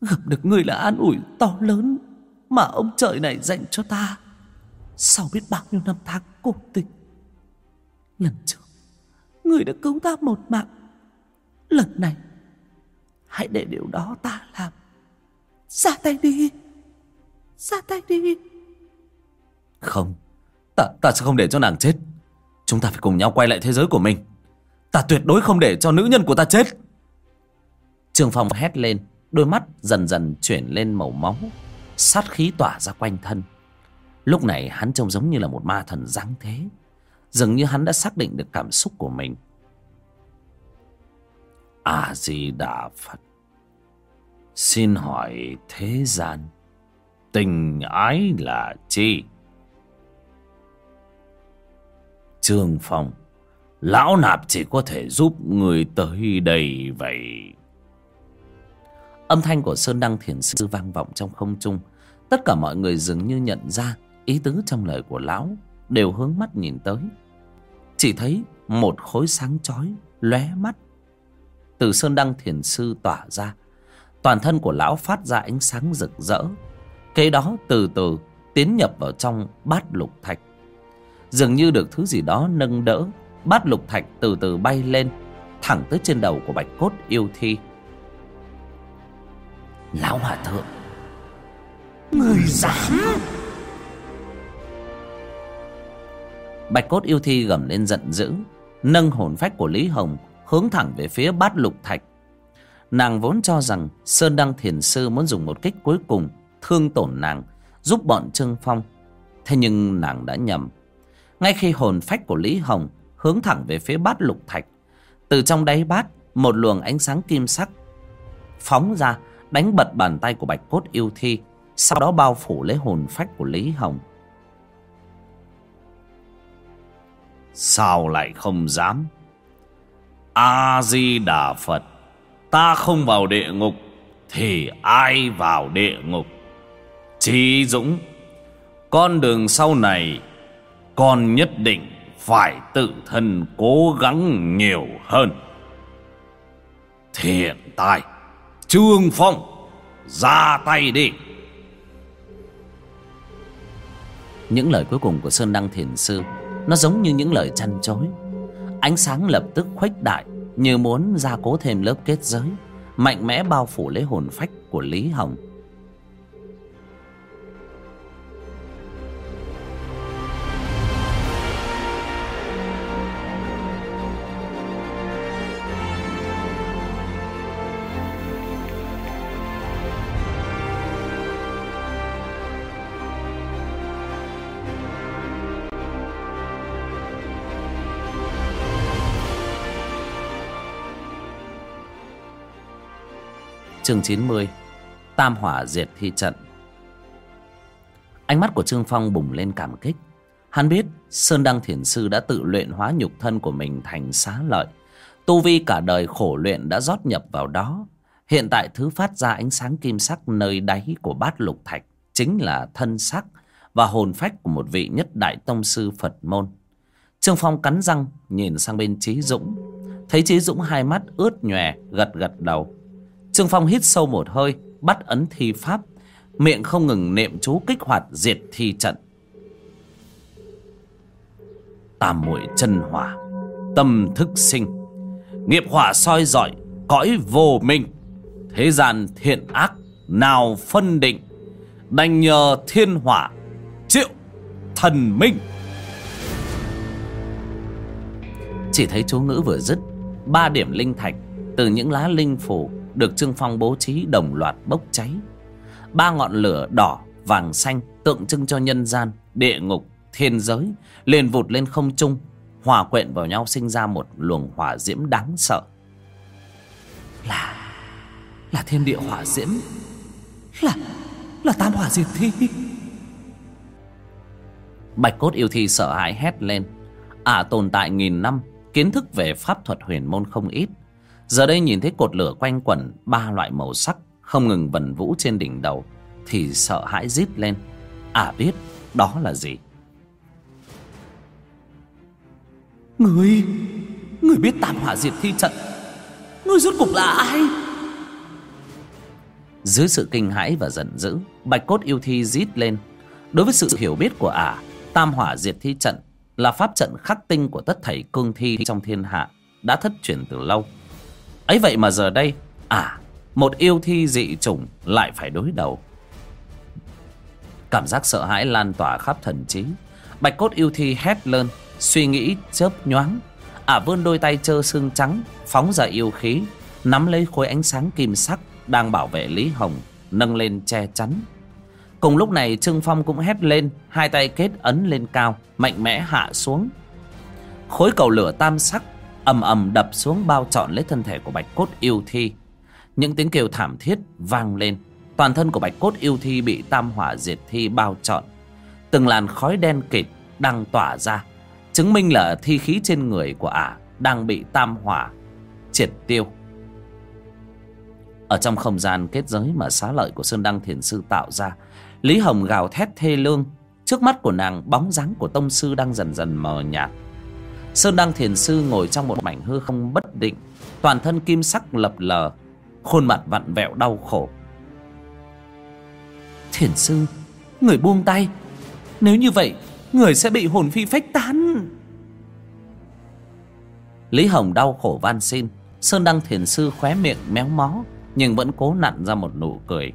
S1: gặp được người là an ủi to lớn mà ông trời này dành cho ta. Sau biết bao nhiêu năm tháng cô tịch lần trước, người đã cứu ta một mạng. Lần này, hãy để điều đó ta làm. Ra tay đi. Ra tay đi. Không. Ta ta sẽ không để cho nàng chết. Chúng ta phải cùng nhau quay lại thế giới của mình. Ta tuyệt đối không để cho nữ nhân của ta chết. Trường phong hét lên, đôi mắt dần dần chuyển lên màu máu, sát khí tỏa ra quanh thân. Lúc này hắn trông giống như là một ma thần giáng thế, dường như hắn đã xác định được cảm xúc của mình. A di đà phật, xin hỏi thế gian, tình ái là chi? Trường phong lão nạp chỉ có thể giúp người tới đây vậy âm thanh của sơn đăng thiền sư vang vọng trong không trung. Tất cả mọi người dường như nhận ra ý tứ trong lời của lão, đều hướng mắt nhìn tới. Chỉ thấy một khối sáng chói lóe mắt. Từ sơn đăng thiền sư tỏa ra, toàn thân của lão phát ra ánh sáng rực rỡ. Kế đó từ từ tiến nhập vào trong bát lục thạch. Dường như được thứ gì đó nâng đỡ, bát lục thạch từ từ bay lên, thẳng tới trên đầu của bạch cốt yêu thi lão hòa thượng.
S3: Người dám
S1: bạch cốt yêu thi gầm lên giận dữ nâng hồn phách của lý hồng hướng thẳng về phía bát lục thạch. Nàng vốn cho rằng sơn đăng thiền sư muốn dùng một kích cuối cùng thương tổn nàng giúp bọn trương phong. Thế nhưng nàng đã nhầm. Ngay khi hồn phách của lý hồng hướng thẳng về phía bát lục thạch từ trong đáy bát một luồng ánh sáng kim sắc phóng ra đánh bật bàn tay của bạch cốt yêu thi, sau đó bao phủ lấy hồn phách của lý hồng.
S2: Sao lại không dám? A di đà phật, ta không vào địa ngục, thì ai vào địa ngục? Trí dũng, con đường sau này, con nhất định phải tự thân cố gắng nhiều hơn. Thiện tài trương phong, ra tay đi.
S1: Những lời cuối cùng của sơn đăng thiền sư, nó giống như những lời chăn chối. Ánh sáng lập tức khuếch đại, như muốn gia cố thêm lớp kết giới, mạnh mẽ bao phủ lấy hồn phách của lý hồng. Chương 90 Tam hỏa diệt thi trận Ánh mắt của Trương Phong bùng lên cảm kích Hắn biết Sơn Đăng Thiền Sư đã tự luyện hóa nhục thân của mình thành xá lợi Tu vi cả đời khổ luyện đã rót nhập vào đó. Hiện tại thứ phát ra ánh sáng kim sắc nơi đáy của bát lục thạch chính là thân sắc và hồn phách của một vị nhất đại tông sư Phật môn. Trương Phong cắn răng, nhìn sang bên Trí Dũng. Thấy Trí Dũng hai mắt ướt nhòe, gật gật đầu. Trương Phong hít sâu một hơi, bắt ấn thi pháp. Miệng không ngừng niệm chú kích hoạt diệt thi trận. Tam muội chân hỏa, Tâm thức sinh, Nghiệp hỏa soi dọi, Cõi vô minh Thế gian thiện ác, Nào phân định, Đành nhờ thiên hỏa Triệu thần minh Chỉ thấy chú ngữ vừa dứt, Ba điểm linh thạch Từ những lá linh phủ được Trương Phong bố trí đồng loạt bốc cháy. Ba ngọn lửa đỏ vàng xanh Tượng trưng cho nhân gian Địa ngục thiên giới liền vụt lên không trung hòa quyện vào nhau sinh ra một luồng hỏa diễm đáng sợ. Là là thiên địa hỏa diễm. Là là tam hỏa diệt thi. Bạch cốt yêu thi sợ hãi hét lên. Ả à, tồn tại nghìn năm kiến thức về pháp thuật huyền môn không ít giờ đây nhìn thấy cột lửa quanh quẩn ba loại màu sắc không ngừng vần vũ trên đỉnh đầu thì sợ hãi rít lên. Ả à, biết đó là gì? Người Người biết tam hỏa diệt thi trận. Người rốt cục là ai? Dưới sự kinh hãi và giận dữ Bạch cốt yêu thi rít lên. Đối với sự hiểu biết của ả Tam hỏa diệt thi trận Là pháp trận khắc tinh của tất thảy cương thi trong thiên hạ Đã thất truyền từ lâu ấy vậy mà giờ đây à, Một yêu thi dị chủng Lại phải đối đầu. Cảm giác sợ hãi lan tỏa khắp thần trí. Bạch cốt yêu thi hét lên Suy nghĩ chớp nhoáng. Ả à vươn đôi tay trơ xương trắng Phóng ra yêu khí Nắm lấy khối ánh sáng kim sắc Đang bảo vệ Lý Hồng Nâng lên che chắn. Cùng lúc này Trương Phong cũng hét lên Hai tay kết ấn lên cao Mạnh mẽ hạ xuống. Khối cầu lửa tam sắc ầm ầm đập xuống bao trọn lấy thân thể của bạch cốt yêu thi. Những tiếng kêu thảm thiết vang lên. Toàn thân của bạch cốt yêu thi bị tam hỏa diệt thi bao trọn. Từng làn khói đen kịt đang tỏa ra, chứng minh là thi khí trên người của ả đang bị tam hỏa triệt tiêu. Ở trong không gian kết giới mà xá lợi của sơn đăng thiền sư tạo ra, lý hồng gào thét thê lương. Trước mắt của nàng, bóng dáng của tông sư đang dần dần mờ nhạt sơn đăng thiền sư ngồi trong một mảnh hư không bất định, toàn thân kim sắc lập lờ, khuôn mặt vặn vẹo đau khổ. Thiền sư, người buông tay. Nếu như vậy, Người sẽ bị hồn phi phách tán. Lý Hồng đau khổ van xin. Sơn Đăng Thiền Sư khóe miệng méo mó, Nhưng vẫn cố nặn ra một nụ cười.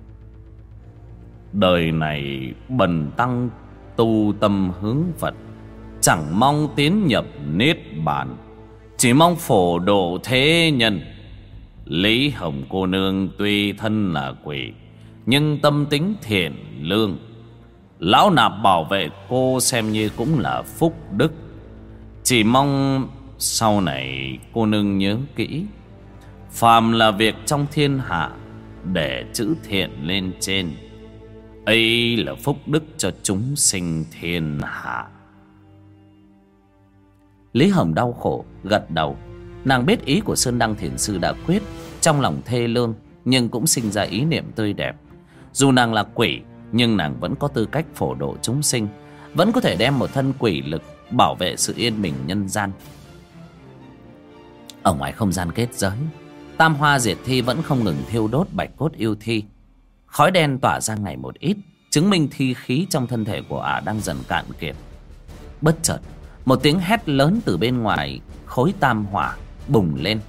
S1: Đời này bần tăng tu tâm hướng Phật. Chẳng mong tiến nhập Niết Bàn, Chỉ mong phổ độ thế nhân. Lý Hồng cô nương tuy thân là quỷ, Nhưng tâm tính thiện lương. Lão nạp bảo vệ cô xem như cũng là phúc đức. Chỉ mong sau này cô nương nhớ kỹ, Phàm là việc trong thiên hạ Để chữ thiện lên trên, ấy là phúc đức cho chúng sinh thiên hạ. Lý Hồng đau khổ, gật đầu. Nàng biết ý của Sơn Đăng Thiền Sư đã quyết, Trong lòng thê lương, Nhưng cũng sinh ra ý niệm tươi đẹp. Dù nàng là quỷ, nhưng nàng vẫn có tư cách phổ độ chúng sinh, vẫn có thể đem một thân quỷ lực bảo vệ sự yên bình nhân gian. Ở ngoài không gian kết giới, tam hoa diệt thi vẫn không ngừng thiêu đốt bạch cốt yêu thi. Khói đen tỏa ra ngày một ít, chứng minh thi khí trong thân thể của ả đang dần cạn kiệt. Bất chợt một tiếng hét lớn từ bên ngoài khối tam hỏa bùng lên.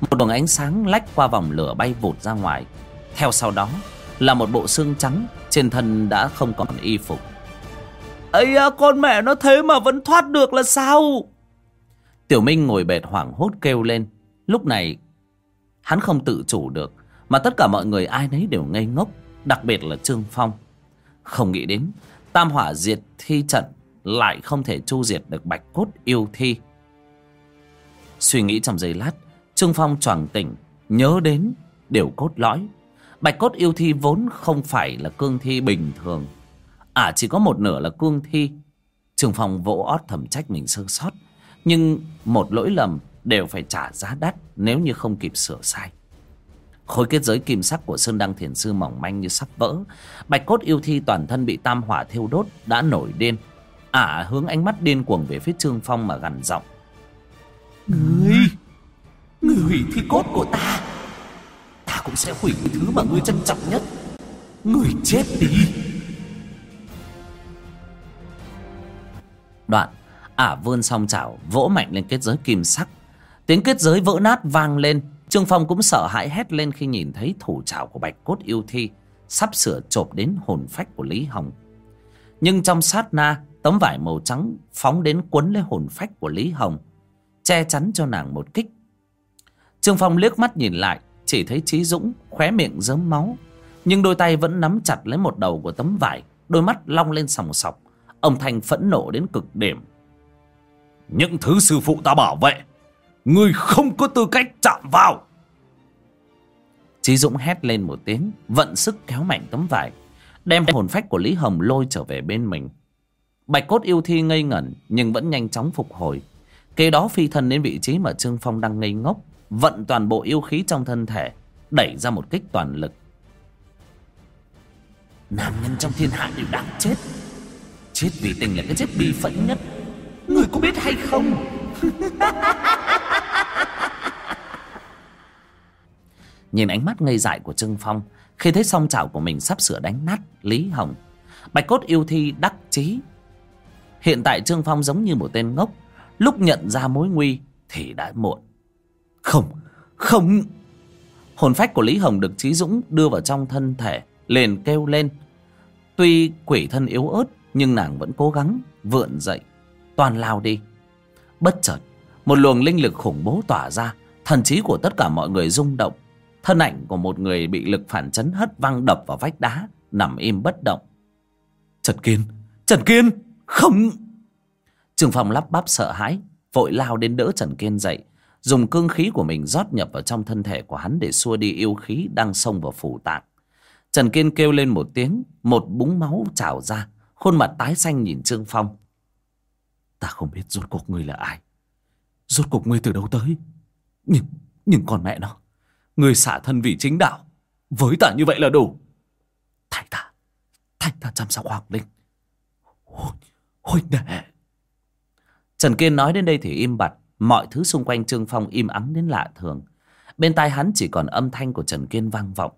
S1: Một luồng ánh sáng lách qua vòng lửa bay vụt ra ngoài. Theo sau đó là một bộ xương trắng trên thân đã không còn y phục. Ấy à, con mẹ nó thế mà vẫn thoát được là sao? Tiểu minh ngồi bệt hoảng hốt kêu lên. Lúc này hắn không tự chủ được mà tất cả mọi người ai nấy đều ngây ngốc đặc biệt là trương phong. Không nghĩ đến tam hỏa diệt thi trận lại không thể chu diệt được bạch cốt yêu thi suy nghĩ trong giây lát, trương phong choàng tỉnh, nhớ đến điều cốt lõi Bạch cốt yêu thi vốn không phải là cương thi bình thường. À chỉ có một nửa là cương thi. trương phong vỗ ót thầm trách mình sơ sót. Nhưng một lỗi lầm đều phải trả giá đắt nếu như không kịp sửa sai khối kết giới kim sắc của sơn đăng thiền sư mỏng manh như sắp vỡ, bạch cốt yêu thi toàn thân bị tam hỏa thiêu đốt đã nổi điên ả hướng ánh mắt điên cuồng về phía trương phong mà gằn giọng.
S3: Người Người hủy thi cốt của ta. Ta cũng sẽ hủy thứ mà ngươi trân trọng nhất. Người chết đi.
S1: Đoạn ả vươn song chảo vỗ mạnh lên kết giới kim sắc. Tiếng kết giới vỡ nát vang lên. Trương phong cũng sợ hãi hét lên khi nhìn thấy thủ chảo của bạch cốt yêu thi sắp sửa chộp đến hồn phách của lý hồng. Nhưng trong sát na tấm vải màu trắng phóng đến quấn lấy hồn phách của lý hồng che chắn cho nàng một kích. Trương phong liếc mắt nhìn lại chỉ thấy trí dũng khóe miệng dớm máu nhưng đôi tay vẫn nắm chặt lấy một đầu của tấm vải đôi mắt long lên sòng sọc ông thanh phẫn nộ đến cực điểm.
S2: Những thứ sư phụ ta bảo vệ Ngươi không có tư cách chạm vào.
S1: Trí dũng hét lên một tiếng vận sức kéo mạnh tấm vải đem hồn phách của lý hồng lôi trở về bên mình bạch cốt yêu thi ngây ngẩn, nhưng vẫn nhanh chóng phục hồi. Kế đó phi thân đến vị trí mà trương phong đang ngây ngốc, vận toàn bộ yêu khí trong thân thể, đẩy ra một kích toàn lực.
S3: Nam nhân trong thiên hạ đều đáng chết. Chết vì tình là cái chết bi phẫn nhất. Người có biết hay không?
S1: Nhìn ánh mắt ngây dại của trương phong, khi thấy song chảo của mình sắp sửa đánh nát, lý hồng, bạch cốt yêu thi đắc chí hiện tại trương phong giống như một tên ngốc. Lúc nhận ra mối nguy thì đã muộn. Không không. Hồn phách của lý hồng được trí dũng đưa vào trong thân thể, liền kêu lên. Tuy quỷ thân yếu ớt, nhưng nàng vẫn cố gắng, vượn dậy, toàn lao đi. Bất chợt, một luồng linh lực khủng bố tỏa ra. Thần trí của tất cả mọi người rung động. Thân ảnh của một người bị lực phản chấn hất văng đập vào vách đá, nằm im bất động. Trần kiên trần kiên! Không. Trường phòng lắp bắp sợ hãi, vội lao đến đỡ trần kiên dậy. Dùng cương khí của mình rót nhập vào trong thân thể của hắn để xua đi yêu khí đang xông vào phủ tạng. Trần kiên kêu lên một tiếng, một búng máu trào ra, khuôn mặt tái xanh nhìn trương phong. Ta không biết rốt cuộc ngươi là ai. Rốt cuộc ngươi từ đâu tới? Nhưng nhưng con mẹ nó, ngươi xả thân vì chính đạo, với ta như vậy là đủ. Thay ta thay ta chăm sóc hoàng linh. Ôi huynh đệ trần kiên nói đến đây thì im bặt. Mọi thứ xung quanh trương phong im ắng đến lạ thường. Bên tai hắn chỉ còn âm thanh của trần kiên vang vọng.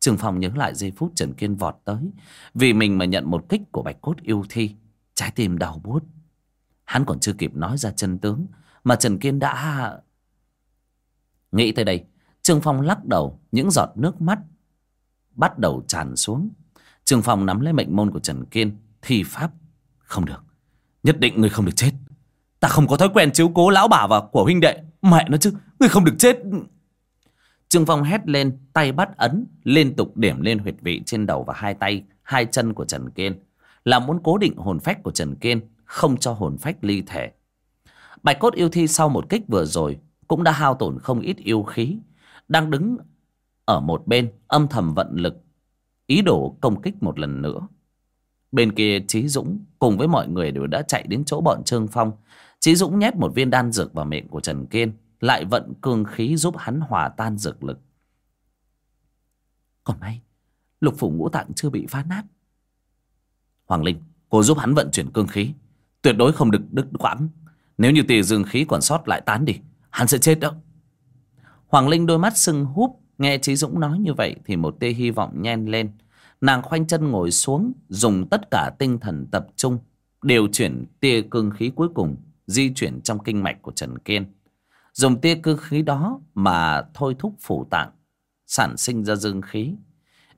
S1: Trương phong nhớ lại giây phút trần kiên vọt tới. Vì mình mà nhận một kích của bạch cốt yêu thi, trái tim đau buốt. Hắn còn chưa kịp nói ra chân tướng, mà trần kiên đã nghĩ tới đây, trương phong lắc đầu, những giọt nước mắt bắt đầu tràn xuống. Trương phong nắm lấy mệnh môn của trần kiên, thi pháp không được. Nhất định ngươi không được chết. Ta không có thói quen chiếu cố lão bà và của huynh đệ, mẹ nó chứ. Ngươi không được chết. Trương phong hét lên, tay bắt ấn, liên tục điểm lên huyệt vị trên đầu và hai tay, hai chân của trần kiên. Là muốn cố định hồn phách của trần kiên, không cho hồn phách ly thể. Bạch cốt yêu thi sau một kích vừa rồi cũng đã hao tổn không ít yêu khí, đang đứng ở một bên âm thầm vận lực, ý đồ công kích một lần nữa bên kia trí dũng cùng với mọi người đều đã chạy đến chỗ bọn trương phong. Trí dũng nhét một viên đan dược vào miệng của trần kiên, lại vận cương khí giúp hắn hòa tan dược lực. Còn may, lục phủ ngũ tạng chưa bị phá nát. Hoàng linh, cô giúp hắn vận chuyển cương khí. Tuyệt đối không được đứt quãng. Nếu như tìa dương khí còn sót lại tán đi, hắn sẽ chết đó. Hoàng linh đôi mắt sưng húp, nghe trí dũng nói như vậy thì một tia hy vọng nhen lên nàng khoanh chân ngồi xuống, dùng tất cả tinh thần tập trung, điều chuyển tia cương khí cuối cùng, di chuyển trong kinh mạch của trần kiên. Dùng tia cương khí đó mà thôi thúc phủ tạng, sản sinh ra dương khí.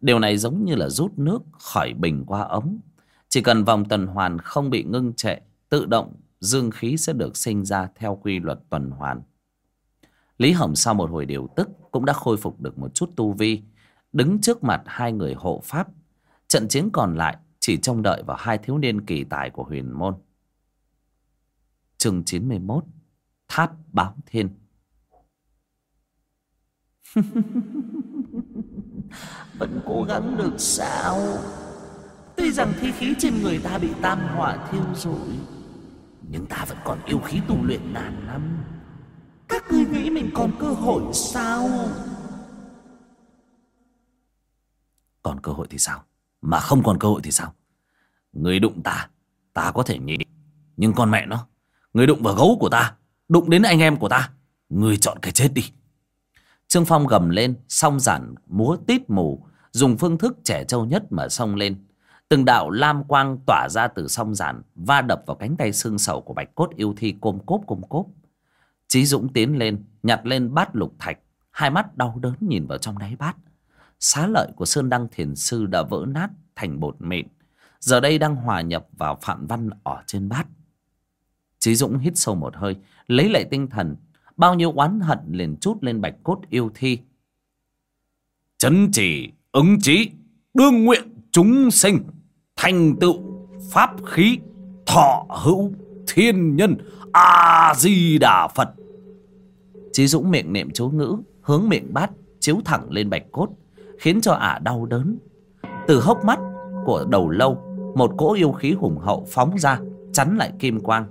S1: Điều này giống như là rút nước khỏi bình qua ống. Chỉ cần vòng tuần hoàn không bị ngưng trệ, tự động dương khí sẽ được sinh ra theo quy luật tuần hoàn. Lý hồng sau một hồi điều tức cũng đã khôi phục được một chút tu vi đứng trước mặt hai người hộ pháp. Trận chiến còn lại chỉ trông đợi vào hai thiếu niên kỳ tài của huyền môn. Chương chín mươi 91 tháp báo thiên.
S3: Vẫn cố gắng được sao? Tuy rằng thi khí trên người ta bị tam hỏa thiêu rồi Nhưng ta vẫn còn yêu khí tu luyện ngàn năm. Các Ngươi nghĩ mình còn cơ hội sao?
S1: Còn cơ hội thì sao? Mà không còn cơ hội thì sao? Người đụng ta Ta có thể nhịn Nhưng con mẹ nó, Người đụng vào gấu của ta, Đụng đến anh em của ta, Người chọn cái chết đi. Trương Phong gầm lên, Song giản múa tít mù, Dùng phương thức trẻ trâu nhất mà xông lên. Từng đạo lam quang tỏa ra từ song giản, Va đập vào cánh tay xương sầu của bạch cốt yêu thi côm cốp côm cốp. Chí Dũng tiến lên, Nhặt lên bát lục thạch, Hai mắt đau đớn nhìn vào trong đáy bát. Xá lợi của Sơn Đăng Thiền Sư đã vỡ nát thành bột mịn. Giờ đây đang hòa nhập vào phạm văn ở trên bát. Chí Dũng hít sâu một hơi Lấy lại tinh thần. Bao nhiêu oán hận liền chút lên bạch cốt yêu thi.
S2: Chấn chỉ ứng chí Đương nguyện chúng sinh Thành tựu pháp khí Thọ hữu thiên nhân A-di-đà Phật.
S1: Chí Dũng miệng niệm chú ngữ Hướng miệng bát chiếu thẳng lên bạch cốt Khiến cho ả đau đớn. Từ hốc mắt của đầu lâu, Một cỗ yêu khí hùng hậu phóng ra, Chắn lại kim quang.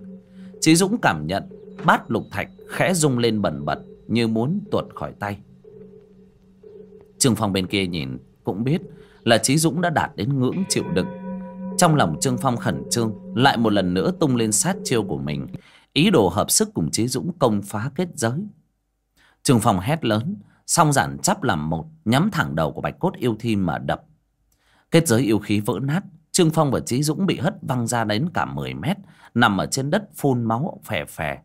S1: Chí Dũng cảm nhận bát lục thạch khẽ rung lên bẩn bật Như muốn tuột khỏi tay. Trương Phong bên kia nhìn cũng biết Là Chí Dũng đã đạt đến ngưỡng chịu đựng. Trong lòng Trương Phong khẩn trương, Lại một lần nữa tung lên sát chiêu của mình. Ý đồ hợp sức cùng Chí Dũng công phá kết giới. Trương Phong hét lớn Song giản chắp làm một, Nhắm thẳng đầu của bạch cốt yêu thi mà đập. Kết giới yêu khí vỡ nát, Trương Phong và trí Dũng bị hất văng ra đến cả 10 mét, Nằm ở trên đất phun máu phè phè.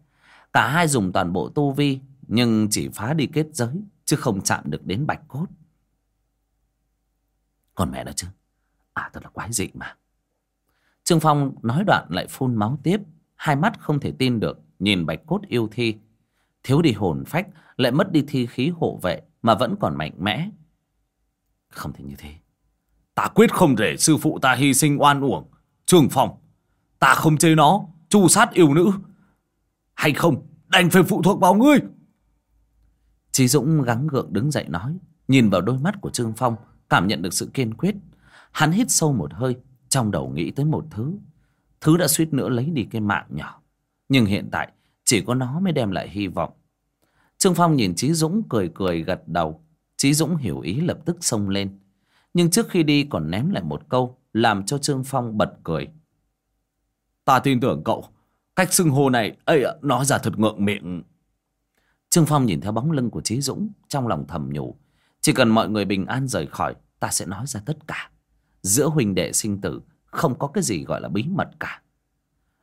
S1: Cả hai dùng toàn bộ tu vi, Nhưng chỉ phá đi kết giới, Chứ không chạm được đến bạch cốt. Còn mẹ nó chứ? À thật là quái dị mà. Trương Phong nói đoạn lại phun máu tiếp, Hai mắt không thể tin được, Nhìn bạch cốt yêu thi. Thiếu đi hồn phách lại mất đi thi khí hộ vệ Mà vẫn còn mạnh mẽ. Không thể như thế.
S2: Ta quyết không để sư phụ ta hy sinh oan uổng. Trường phòng Ta không chơi nó Chu sát yêu nữ. Hay không Đành phải phụ thuộc vào ngươi.
S1: Chí Dũng gắng gượng đứng dậy nói Nhìn vào đôi mắt của Trương Phong Cảm nhận được sự kiên quyết. Hắn hít sâu một hơi Trong đầu nghĩ tới một thứ. Thứ đã suýt nữa lấy đi cái mạng nhỏ. Nhưng hiện tại chỉ có nó mới đem lại hy vọng Trương Phong nhìn Chí Dũng cười cười gật đầu. Chí Dũng hiểu ý lập tức xông lên. Nhưng trước khi đi còn ném lại một câu Làm cho Trương Phong bật cười.
S2: Ta tin tưởng cậu. Cách xưng hô này ấy nói ra thật ngượng miệng.
S1: Trương Phong nhìn theo bóng lưng của Chí Dũng Trong lòng thầm nhủ. Chỉ cần mọi người bình an rời khỏi Ta sẽ nói ra tất cả. Giữa huynh đệ sinh tử Không có cái gì gọi là bí mật cả.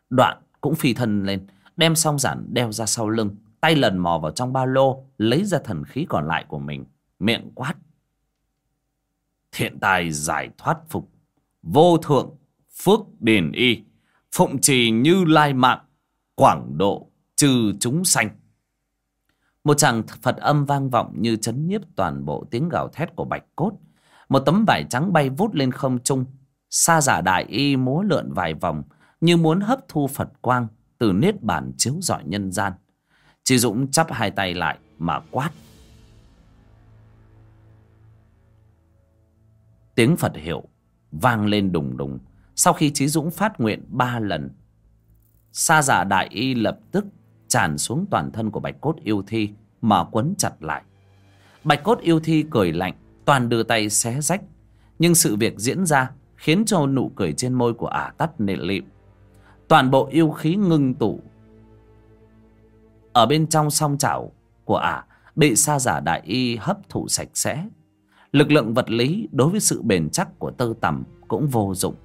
S1: Đoạn cũng phi thân lên Đem song giản đeo ra sau lưng Tay lần mò vào trong ba lô, Lấy ra thần khí còn lại của mình, Miệng quát.
S2: Thiện tài giải thoát phục, Vô thượng, phước điển y, Phụng trì như lai mạng, Quảng độ trừ chúng sanh.
S1: Một chàng Phật âm vang vọng như chấn nhiếp toàn bộ tiếng gào thét của bạch cốt. Một tấm vải trắng bay vút lên không trung Sa giả đại y múa lượn vài vòng, Như muốn hấp thu Phật quang Từ niết bàn chiếu rọi nhân gian. Chị Dũng chắp hai tay lại mà quát. Tiếng Phật hiệu vang lên đùng đùng. Sau khi Chí Dũng phát nguyện ba lần, Sa giả đại y lập tức tràn xuống toàn thân của bạch cốt yêu thi mà quấn chặt lại. Bạch cốt yêu thi cười lạnh, toàn đưa tay xé rách. Nhưng sự việc diễn ra khiến cho nụ cười trên môi của ả tắt nệ lịm. Toàn bộ yêu khí ngưng tụ ở bên trong song chảo của ả, bị sa giả đại y hấp thụ sạch sẽ. Lực lượng vật lý đối với sự bền chắc của tơ tằm cũng vô dụng.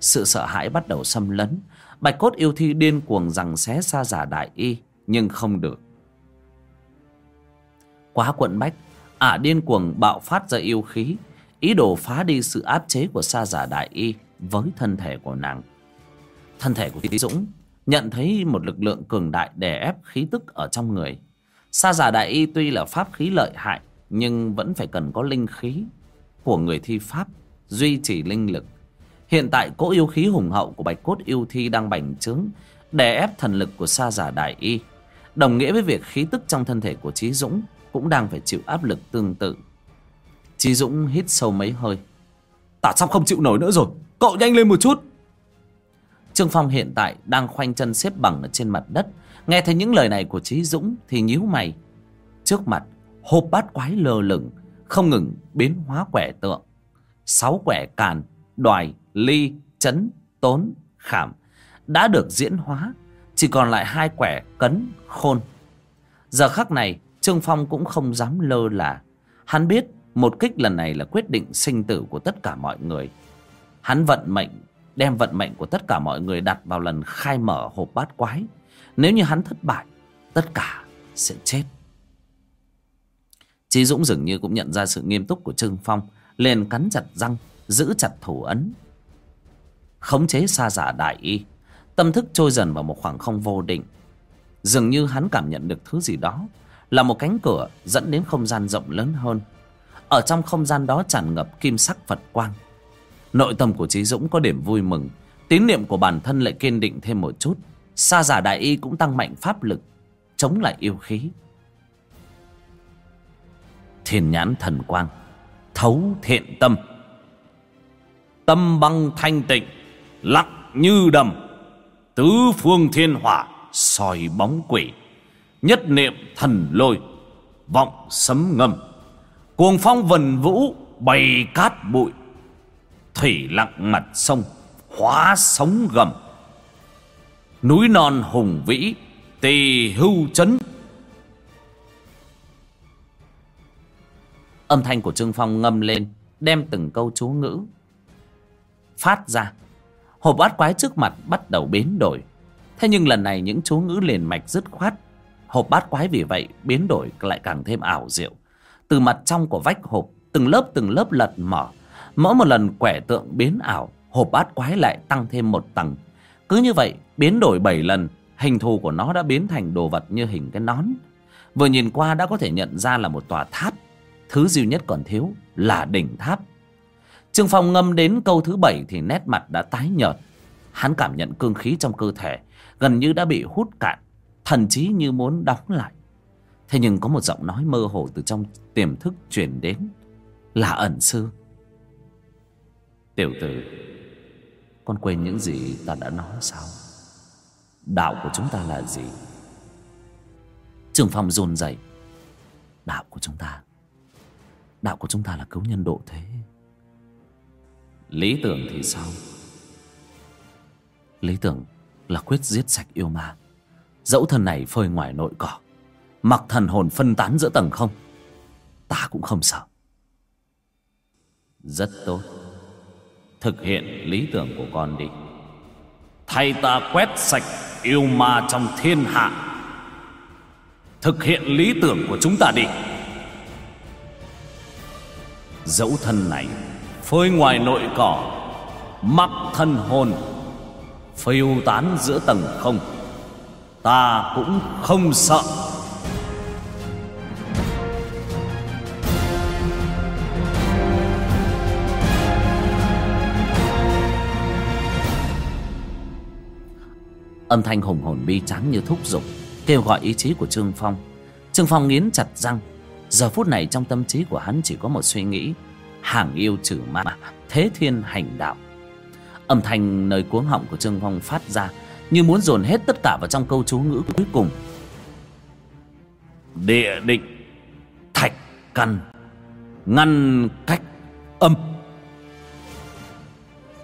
S1: Sự sợ hãi bắt đầu xâm lấn. Bạch cốt yêu thi điên cuồng rằng xé sa giả đại y, nhưng không được. Quá quận bách, ả điên cuồng bạo phát ra yêu khí. Ý đồ phá đi sự áp chế của sa giả đại y với thân thể của nàng. Thân thể của tí dũng nhận thấy một lực lượng cường đại đè ép khí tức ở trong người. Sa giả đại y tuy là pháp khí lợi hại, nhưng vẫn phải cần có linh khí của người thi pháp, duy trì linh lực. Hiện tại, cỗ yêu khí hùng hậu của bạch cốt yêu thi đang bành trướng, Đè ép thần lực của sa giả đại y. Đồng nghĩa với việc khí tức trong thân thể của Trí Dũng Cũng đang phải chịu áp lực tương tự. Trí Dũng hít sâu mấy hơi.
S2: Tả sắp không chịu nổi nữa rồi? Cậu nhanh lên một chút.
S1: Trương Phong hiện tại đang khoanh chân xếp bằng ở trên mặt đất. Nghe thấy những lời này của trí dũng thì nhíu mày. Trước mặt, hộp bát quái lơ lửng, không ngừng biến hóa quẻ tượng. Sáu quẻ càn, đoài, ly, chấn, tốn, khảm đã được diễn hóa. Chỉ còn lại hai quẻ cấn, khôn. Giờ khắc này, trương phong cũng không dám lơ là. Hắn biết một kích lần này là quyết định sinh tử của tất cả mọi người. Hắn vận mệnh đem vận mệnh của tất cả mọi người đặt vào lần khai mở hộp bát quái. Nếu như hắn thất bại, tất cả sẽ chết. Chí Dũng dường như cũng nhận ra sự nghiêm túc của Trương Phong, liền cắn chặt răng, giữ chặt thủ ấn. Khống chế xa giả đại y, tâm thức trôi dần vào một khoảng không vô định. Dường như hắn cảm nhận được thứ gì đó, là một cánh cửa dẫn đến không gian rộng lớn hơn. Ở trong không gian đó tràn ngập kim sắc phật quang nội tâm của trí dũng có điểm vui mừng. Tín niệm của bản thân lại kiên định thêm một chút. Xa giả đại y cũng tăng mạnh pháp lực, chống lại yêu khí. Thiên nhãn thần quang, thấu thiện tâm. Tâm băng thanh tịnh, lặng như đầm. Tứ phương thiên hỏa, soi bóng quỷ. Nhất niệm thần lôi, vọng sấm ngầm cuồng phong vần vũ, Bày cát bụi thủy lặng mặt sông, hóa sóng gầm. Núi non hùng vĩ, tỳ hưu chấn. Âm thanh của trương phong ngâm lên, đem từng câu chú ngữ phát ra. Hộp bát quái trước mặt bắt đầu biến đổi. Thế nhưng lần này những chú ngữ liền mạch dứt khoát. Hộp bát quái vì vậy biến đổi lại càng thêm ảo diệu. Từ mặt trong của vách hộp, từng lớp từng lớp lật mở mỗi một lần quẻ tượng biến ảo, hộp bát quái lại tăng thêm một tầng. Cứ như vậy, biến đổi bảy lần, hình thù của nó đã biến thành đồ vật như hình cái nón. Vừa nhìn qua đã có thể nhận ra là một tòa tháp. Thứ duy nhất còn thiếu là đỉnh tháp. Trương phong ngâm đến câu thứ bảy thì nét mặt đã tái nhợt. Hắn cảm nhận cương khí trong cơ thể, gần như đã bị hút cạn, thần trí như muốn đóng lại. Thế nhưng có một giọng nói mơ hồ từ trong tiềm thức truyền đến. Là ẩn sư tiểu tử, con quên những gì ta đã nói sao? Đạo của chúng ta là gì? Trường phong run rẩy. Đạo của chúng ta, đạo của chúng ta là cứu nhân độ thế. Lý tưởng thì sao? Lý tưởng là quyết giết sạch yêu ma. Dẫu thần này phơi ngoài nội cỏ, mặc thần hồn phân tán giữa tầng không, ta cũng không sợ. Rất tốt thực hiện lý tưởng của con đi. Thay ta quét sạch yêu ma trong thiên hạ. Thực hiện lý tưởng của chúng ta đi. Dẫu thân này phơi ngoài nội cỏ mặc thân hồn, phiêu tán giữa tầng không, ta cũng không sợ. Âm thanh hùng hồn bi tráng như thúc giục, kêu gọi ý chí của trương phong. Trương phong nghiến chặt răng. Giờ phút này trong tâm trí của hắn chỉ có một suy nghĩ, hàng yêu trừ ma, thế thiên hành đạo. Âm thanh nơi cuống họng của trương phong phát ra như muốn dồn hết tất cả vào trong câu chú ngữ cuối cùng. Địa định, thạch căn, ngăn cách âm.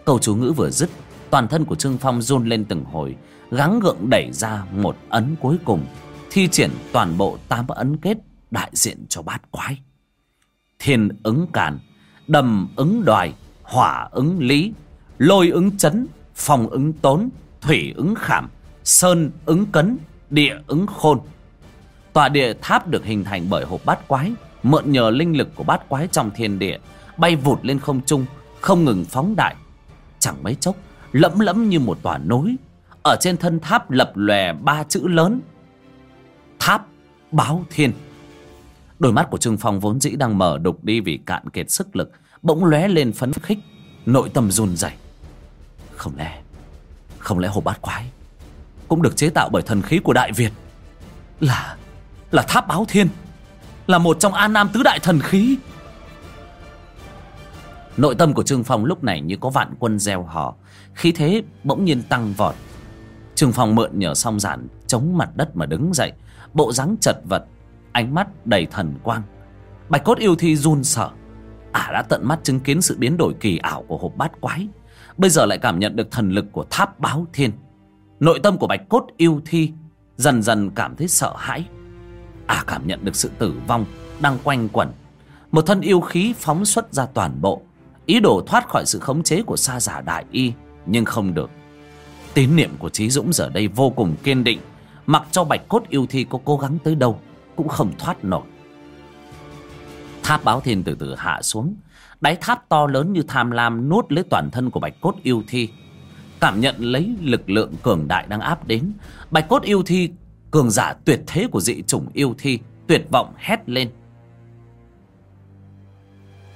S1: Câu chú ngữ vừa dứt, toàn thân của trương phong run lên từng hồi gắng gượng đẩy ra một ấn cuối cùng, thi triển toàn bộ tám ấn kết đại diện cho bát quái. Thiên ứng càn, đầm ứng đoài, hỏa ứng lý, lôi ứng chấn phòng ứng tốn, thủy ứng khảm, sơn ứng cấn, địa ứng khôn. Tòa địa tháp được hình thành bởi hộp bát quái, mượn nhờ linh lực của bát quái trong thiên địa, bay vụt lên không trung, không ngừng phóng đại. Chẳng mấy chốc, lẫm lẫm như một tòa núi ở trên thân tháp lập lòe ba chữ lớn. Tháp báo thiên. Đôi mắt của trương phong vốn dĩ đang mở đục đi vì cạn kiệt sức lực, bỗng lóe lên phấn khích, nội tâm run rẩy. Không lẽ không lẽ hồ bát quái cũng được chế tạo bởi thần khí của đại việt? Là là tháp báo thiên, là một trong an nam tứ đại thần khí. Nội tâm của trương phong lúc này như có vạn quân gieo hò, khí thế bỗng nhiên tăng vọt trương phong mượn nhờ song giản chống mặt đất mà đứng dậy. Bộ dáng chật vật, ánh mắt đầy thần quang. Bạch cốt yêu thi run sợ. Ả đã tận mắt chứng kiến sự biến đổi kỳ ảo của hộp bát quái. Bây giờ lại cảm nhận được thần lực của tháp báo thiên. Nội tâm của bạch cốt yêu thi dần dần cảm thấy sợ hãi. Ả cảm nhận được sự tử vong đang quanh quẩn. Một thân yêu khí phóng xuất ra toàn bộ, ý đồ thoát khỏi sự khống chế của sa giả đại y, nhưng không được tín niệm của trí dũng giờ đây vô cùng kiên định. Mặc cho bạch cốt yêu thi có cố gắng tới đâu, cũng không thoát nổi. Tháp báo thiên từ từ hạ xuống. Đáy tháp to lớn như tham lam nuốt lấy toàn thân của bạch cốt yêu thi. Cảm nhận lấy lực lượng cường đại đang áp đến. Bạch cốt yêu thi, cường giả tuyệt thế của dị chủng yêu thi, tuyệt vọng hét lên.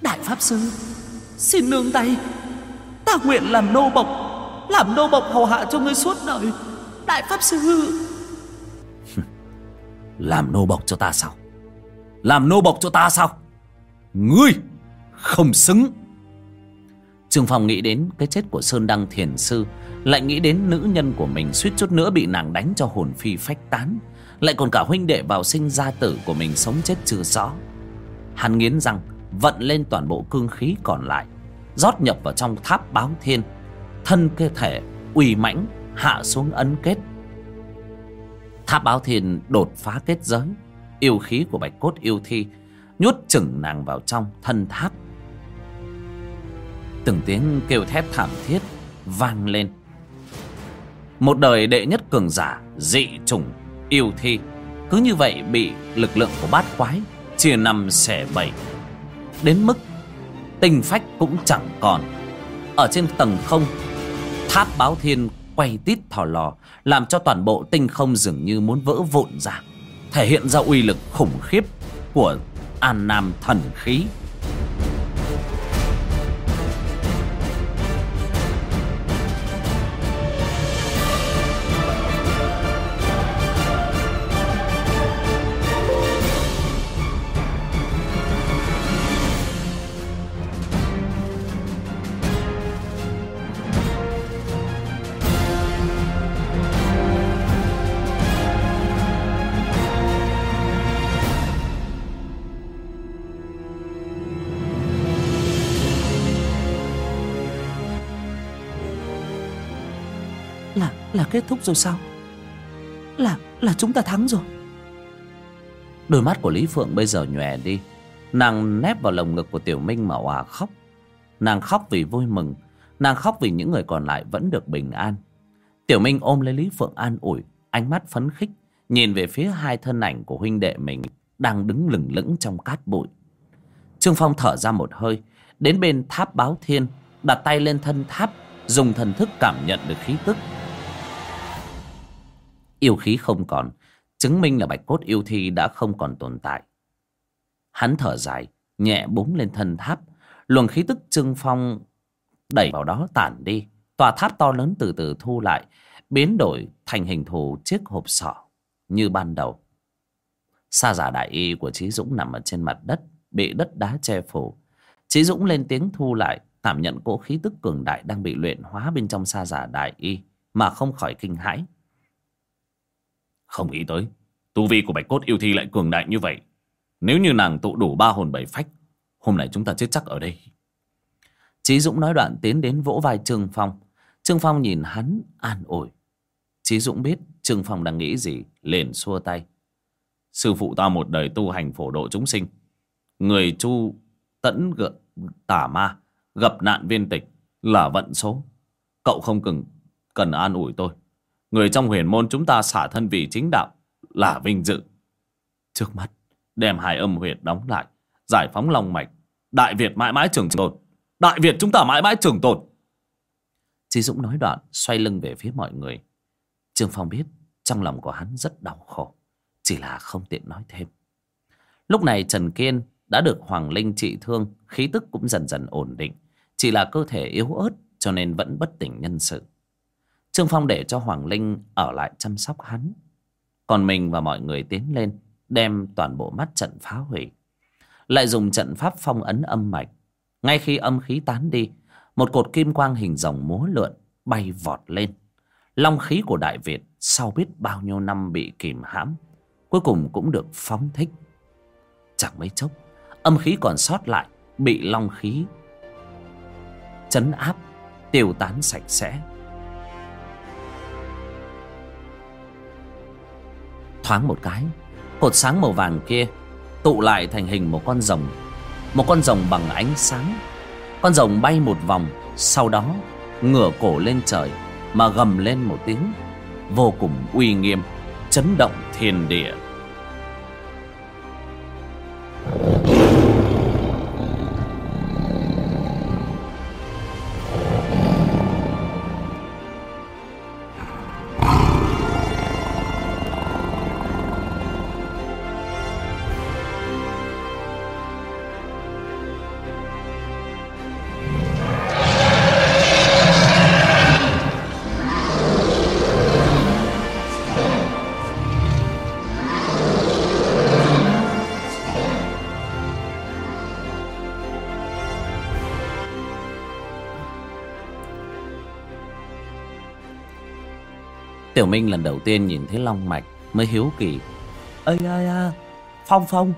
S3: Đại pháp sư, xin nương tay, ta nguyện làm nô bộc làm nô bộc hầu hạ cho ngươi suốt đời. Đại pháp sư
S1: làm nô bộc cho ta sao? Làm nô bộc cho ta sao? Ngươi không xứng. Trương phong nghĩ đến cái chết của sơn đăng thiền sư, lại nghĩ đến nữ nhân của mình suýt chút nữa bị nàng đánh cho hồn phi phách tán, lại còn cả huynh đệ vào sinh gia tử của mình sống chết chưa rõ. Hắn nghiến răng, vận lên toàn bộ cương khí còn lại, rót nhập vào trong tháp báo thiên thân cơ thể uy mãnh hạ xuống ấn kết. Tháp báo thiên đột phá kết giới, yêu khí của bạch cốt yêu thi nhốt chừng nàng vào trong thân tháp. Từng tiếng kêu thét thảm thiết vang lên. Một đời đệ nhất cường giả, dị chủng, yêu thi, cứ như vậy bị lực lượng của bát quái chia năm xẻ bảy. Đến mức tinh phách cũng chẳng còn. Ở trên tầng không tháp báo thiên quay tít thò lò, làm cho toàn bộ tinh không dường như muốn vỡ vụn ra, thể hiện ra uy lực khủng khiếp của an nam thần khí.
S3: Là kết thúc rồi sao? Là là chúng ta thắng rồi.
S1: Đôi mắt của lý phượng bây giờ nhòe đi. Nàng nép vào lồng ngực của tiểu minh mà hòa khóc. Nàng khóc vì vui mừng. Nàng khóc vì những người còn lại vẫn được bình an. Tiểu minh ôm lấy lý phượng an ủi, ánh mắt phấn khích, nhìn về phía hai thân ảnh của huynh đệ mình đang đứng lửng lững trong cát bụi. Trương phong thở ra một hơi, đến bên tháp báo thiên, đặt tay lên thân tháp, dùng thần thức cảm nhận được khí tức yêu khí không còn, chứng minh là bạch cốt yêu thi đã không còn tồn tại. Hắn thở dài, nhẹ búng lên thân tháp. Luồng khí tức trương phong đẩy vào đó tản đi. Tòa tháp to lớn từ từ thu lại, biến đổi thành hình thù chiếc hộp sọ như ban đầu. Sa giả đại y của trí dũng nằm ở trên mặt đất, bị đất đá che phủ. Trí dũng lên tiếng thu lại, cảm nhận cỗ khí tức cường đại đang bị luyện hóa bên trong sa giả đại y mà không khỏi kinh hãi.
S2: Không nghĩ tới Tu vi của bạch cốt yêu thi lại cường đại như vậy. Nếu như nàng tụ đủ ba hồn bảy phách Hôm nay chúng ta chết chắc ở đây.
S1: Chí Dũng nói đoạn tiến đến vỗ vai Trương Phong. Trương Phong nhìn hắn an ủi. Chí Dũng biết Trương Phong đang nghĩ gì liền xua tay.
S2: Sư phụ ta một đời tu hành phổ độ chúng sinh. Người chu tẫn gợ tả ma Gặp nạn viên tịch Là vận số. Cậu không cần, cần an ủi tôi. Người trong huyền môn chúng ta xả thân vì chính đạo Là vinh dự. Trước mắt, Đem hai âm huyệt đóng lại, Giải phóng lòng mạch. Đại Việt mãi mãi trường tồn. Đại Việt chúng ta mãi mãi trường tồn.
S1: Chí Dũng nói đoạn, xoay lưng về phía mọi người. Trương Phong biết Trong lòng của hắn rất đau khổ, Chỉ là không tiện nói thêm. Lúc này Trần Kiên đã được Hoàng Linh trị thương, Khí tức cũng dần dần ổn định. Chỉ là cơ thể yếu ớt, Cho nên vẫn bất tỉnh nhân sự. Trương Phong để cho Hoàng Linh ở lại chăm sóc hắn. Còn mình và mọi người tiến lên, Đem toàn bộ mắt trận phá hủy. Lại dùng trận pháp phong ấn âm mạch. Ngay khi âm khí tán đi, Một cột kim quang hình rồng múa lượn, Bay vọt lên. Long khí của đại việt sau biết bao nhiêu năm bị kìm hãm, cuối cùng cũng được phóng thích. Chẳng mấy chốc, âm khí còn sót lại, bị long khí chấn áp, tiêu tán sạch sẽ. Thoáng một cái. Cột sáng màu vàng kia tụ lại thành hình một con rồng, một con rồng bằng ánh sáng. Con rồng bay một vòng, sau đó ngửa cổ lên trời mà gầm lên một tiếng, vô cùng uy nghiêm, chấn động thiên địa. Minh lần đầu tiên nhìn thấy Long Mạch mới hiếu kỳ. Ây ai à, Phong Phong,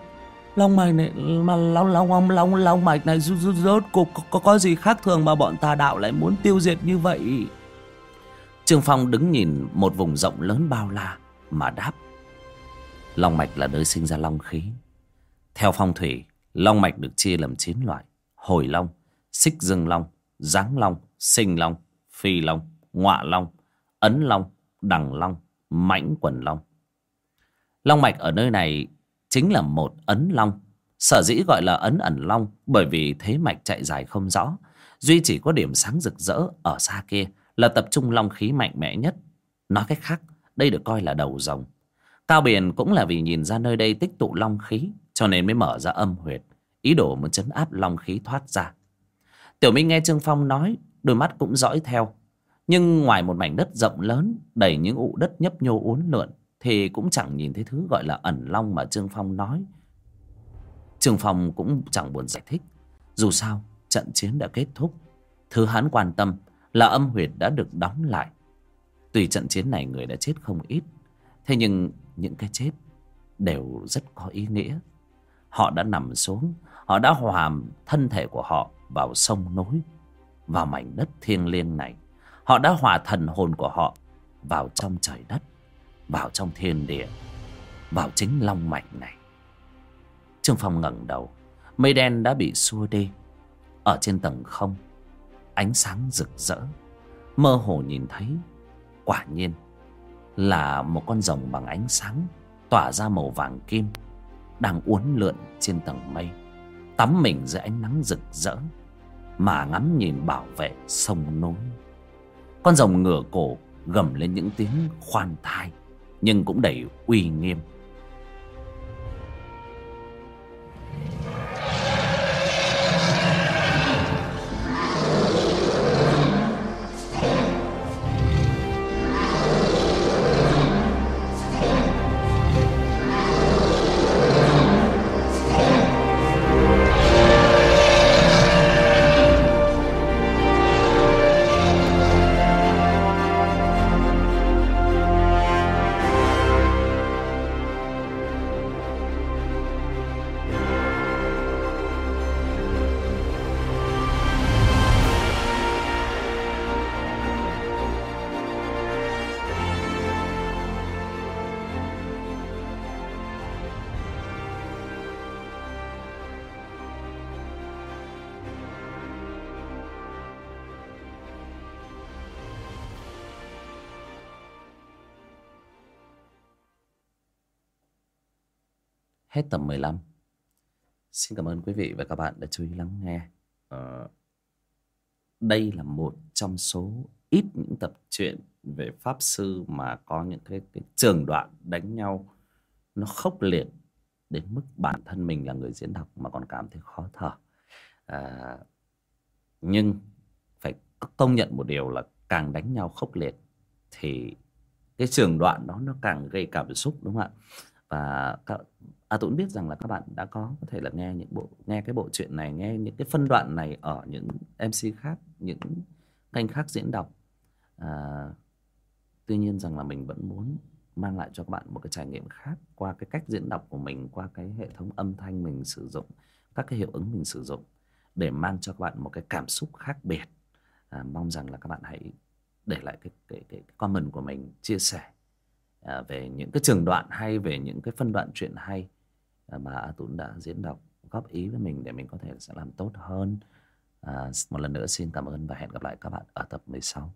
S1: Long Mạch này, mà Long Long Long Long, Long Mạch này rốt rốt có, có, có gì khác thường mà bọn tà đạo lại muốn tiêu diệt như vậy? Trương Phong đứng nhìn một vùng rộng lớn bao la mà đáp. Long Mạch là nơi sinh ra long khí. Theo phong thủy, long mạch được chia làm 9 loại. Hồi long, xích dương long, giáng long, sinh long, phi long, ngọa long, ấn long, đằng long, mãnh quần long. Long mạch ở nơi này chính là một ấn long. Sở dĩ gọi là ấn ẩn long bởi vì thế mạch chạy dài không rõ. Duy chỉ có điểm sáng rực rỡ ở xa kia là tập trung long khí mạnh mẽ nhất. Nói cách khác, đây được coi là đầu rồng. Cao Biển cũng là vì nhìn ra nơi đây tích tụ long khí cho nên mới mở ra âm huyệt, ý đồ muốn chấn áp long khí thoát ra. Tiểu Minh nghe Trương Phong nói, đôi mắt cũng dõi theo. Nhưng ngoài một mảnh đất rộng lớn, đầy những ụ đất nhấp nhô uốn lượn, thì cũng chẳng nhìn thấy thứ gọi là ẩn long mà Trương Phong nói. Trương Phong cũng chẳng buồn giải thích. Dù sao, trận chiến đã kết thúc. Thứ hắn quan tâm là âm huyệt đã được đóng lại. tùy trận chiến này người đã chết không ít, thế nhưng những cái chết đều rất có ý nghĩa. Họ đã nằm xuống, họ đã hòa thân thể của họ vào sông núi, vào mảnh đất thiêng liêng này. Họ đã hòa thần hồn của họ vào trong trời đất, vào trong thiên địa, vào chính long mạch này. Trương Phong ngẩng đầu, mây đen đã bị xua đi. Ở trên tầng không, ánh sáng rực rỡ, mơ hồ nhìn thấy, quả nhiên là một con rồng bằng ánh sáng tỏa ra màu vàng kim đang uốn lượn trên tầng mây tắm mình dưới ánh nắng rực rỡ mà ngắm nhìn bảo vệ sông núi con rồng ngửa cổ gầm lên những tiếng khoan thai, nhưng cũng đầy uy nghiêm. Hết tập 15 Xin cảm ơn quý vị và các bạn đã chú ý lắng nghe. Ờ, đây là một trong số ít những tập truyện về Pháp Sư mà có những cái, cái trường đoạn đánh nhau Nó khốc liệt đến mức bản thân mình là người diễn đọc mà còn cảm thấy khó thở. À, Nhưng phải công nhận một điều là càng đánh nhau khốc liệt Thì cái trường đoạn đó nó càng gây cảm xúc đúng không ạ? Và các, à, tôi cũng biết rằng là các bạn đã có có thể là nghe những bộ nghe cái bộ truyện này nghe những cái phân đoạn này ở những mc khác những kênh khác diễn đọc. À, tuy nhiên rằng là mình vẫn muốn mang lại cho các bạn một cái trải nghiệm khác qua cái cách diễn đọc của mình qua cái hệ thống âm thanh mình sử dụng các cái hiệu ứng mình sử dụng để mang cho các bạn một cái cảm xúc khác biệt. À, mong rằng là các bạn hãy để lại cái cái cái, cái comment của mình chia sẻ à, về những cái trường đoạn hay về những cái phân đoạn chuyện hay à, mà A Tún đã diễn đọc góp ý với mình để mình có thể sẽ làm tốt hơn. À, một lần nữa xin cảm ơn và hẹn gặp lại các bạn ở tập 16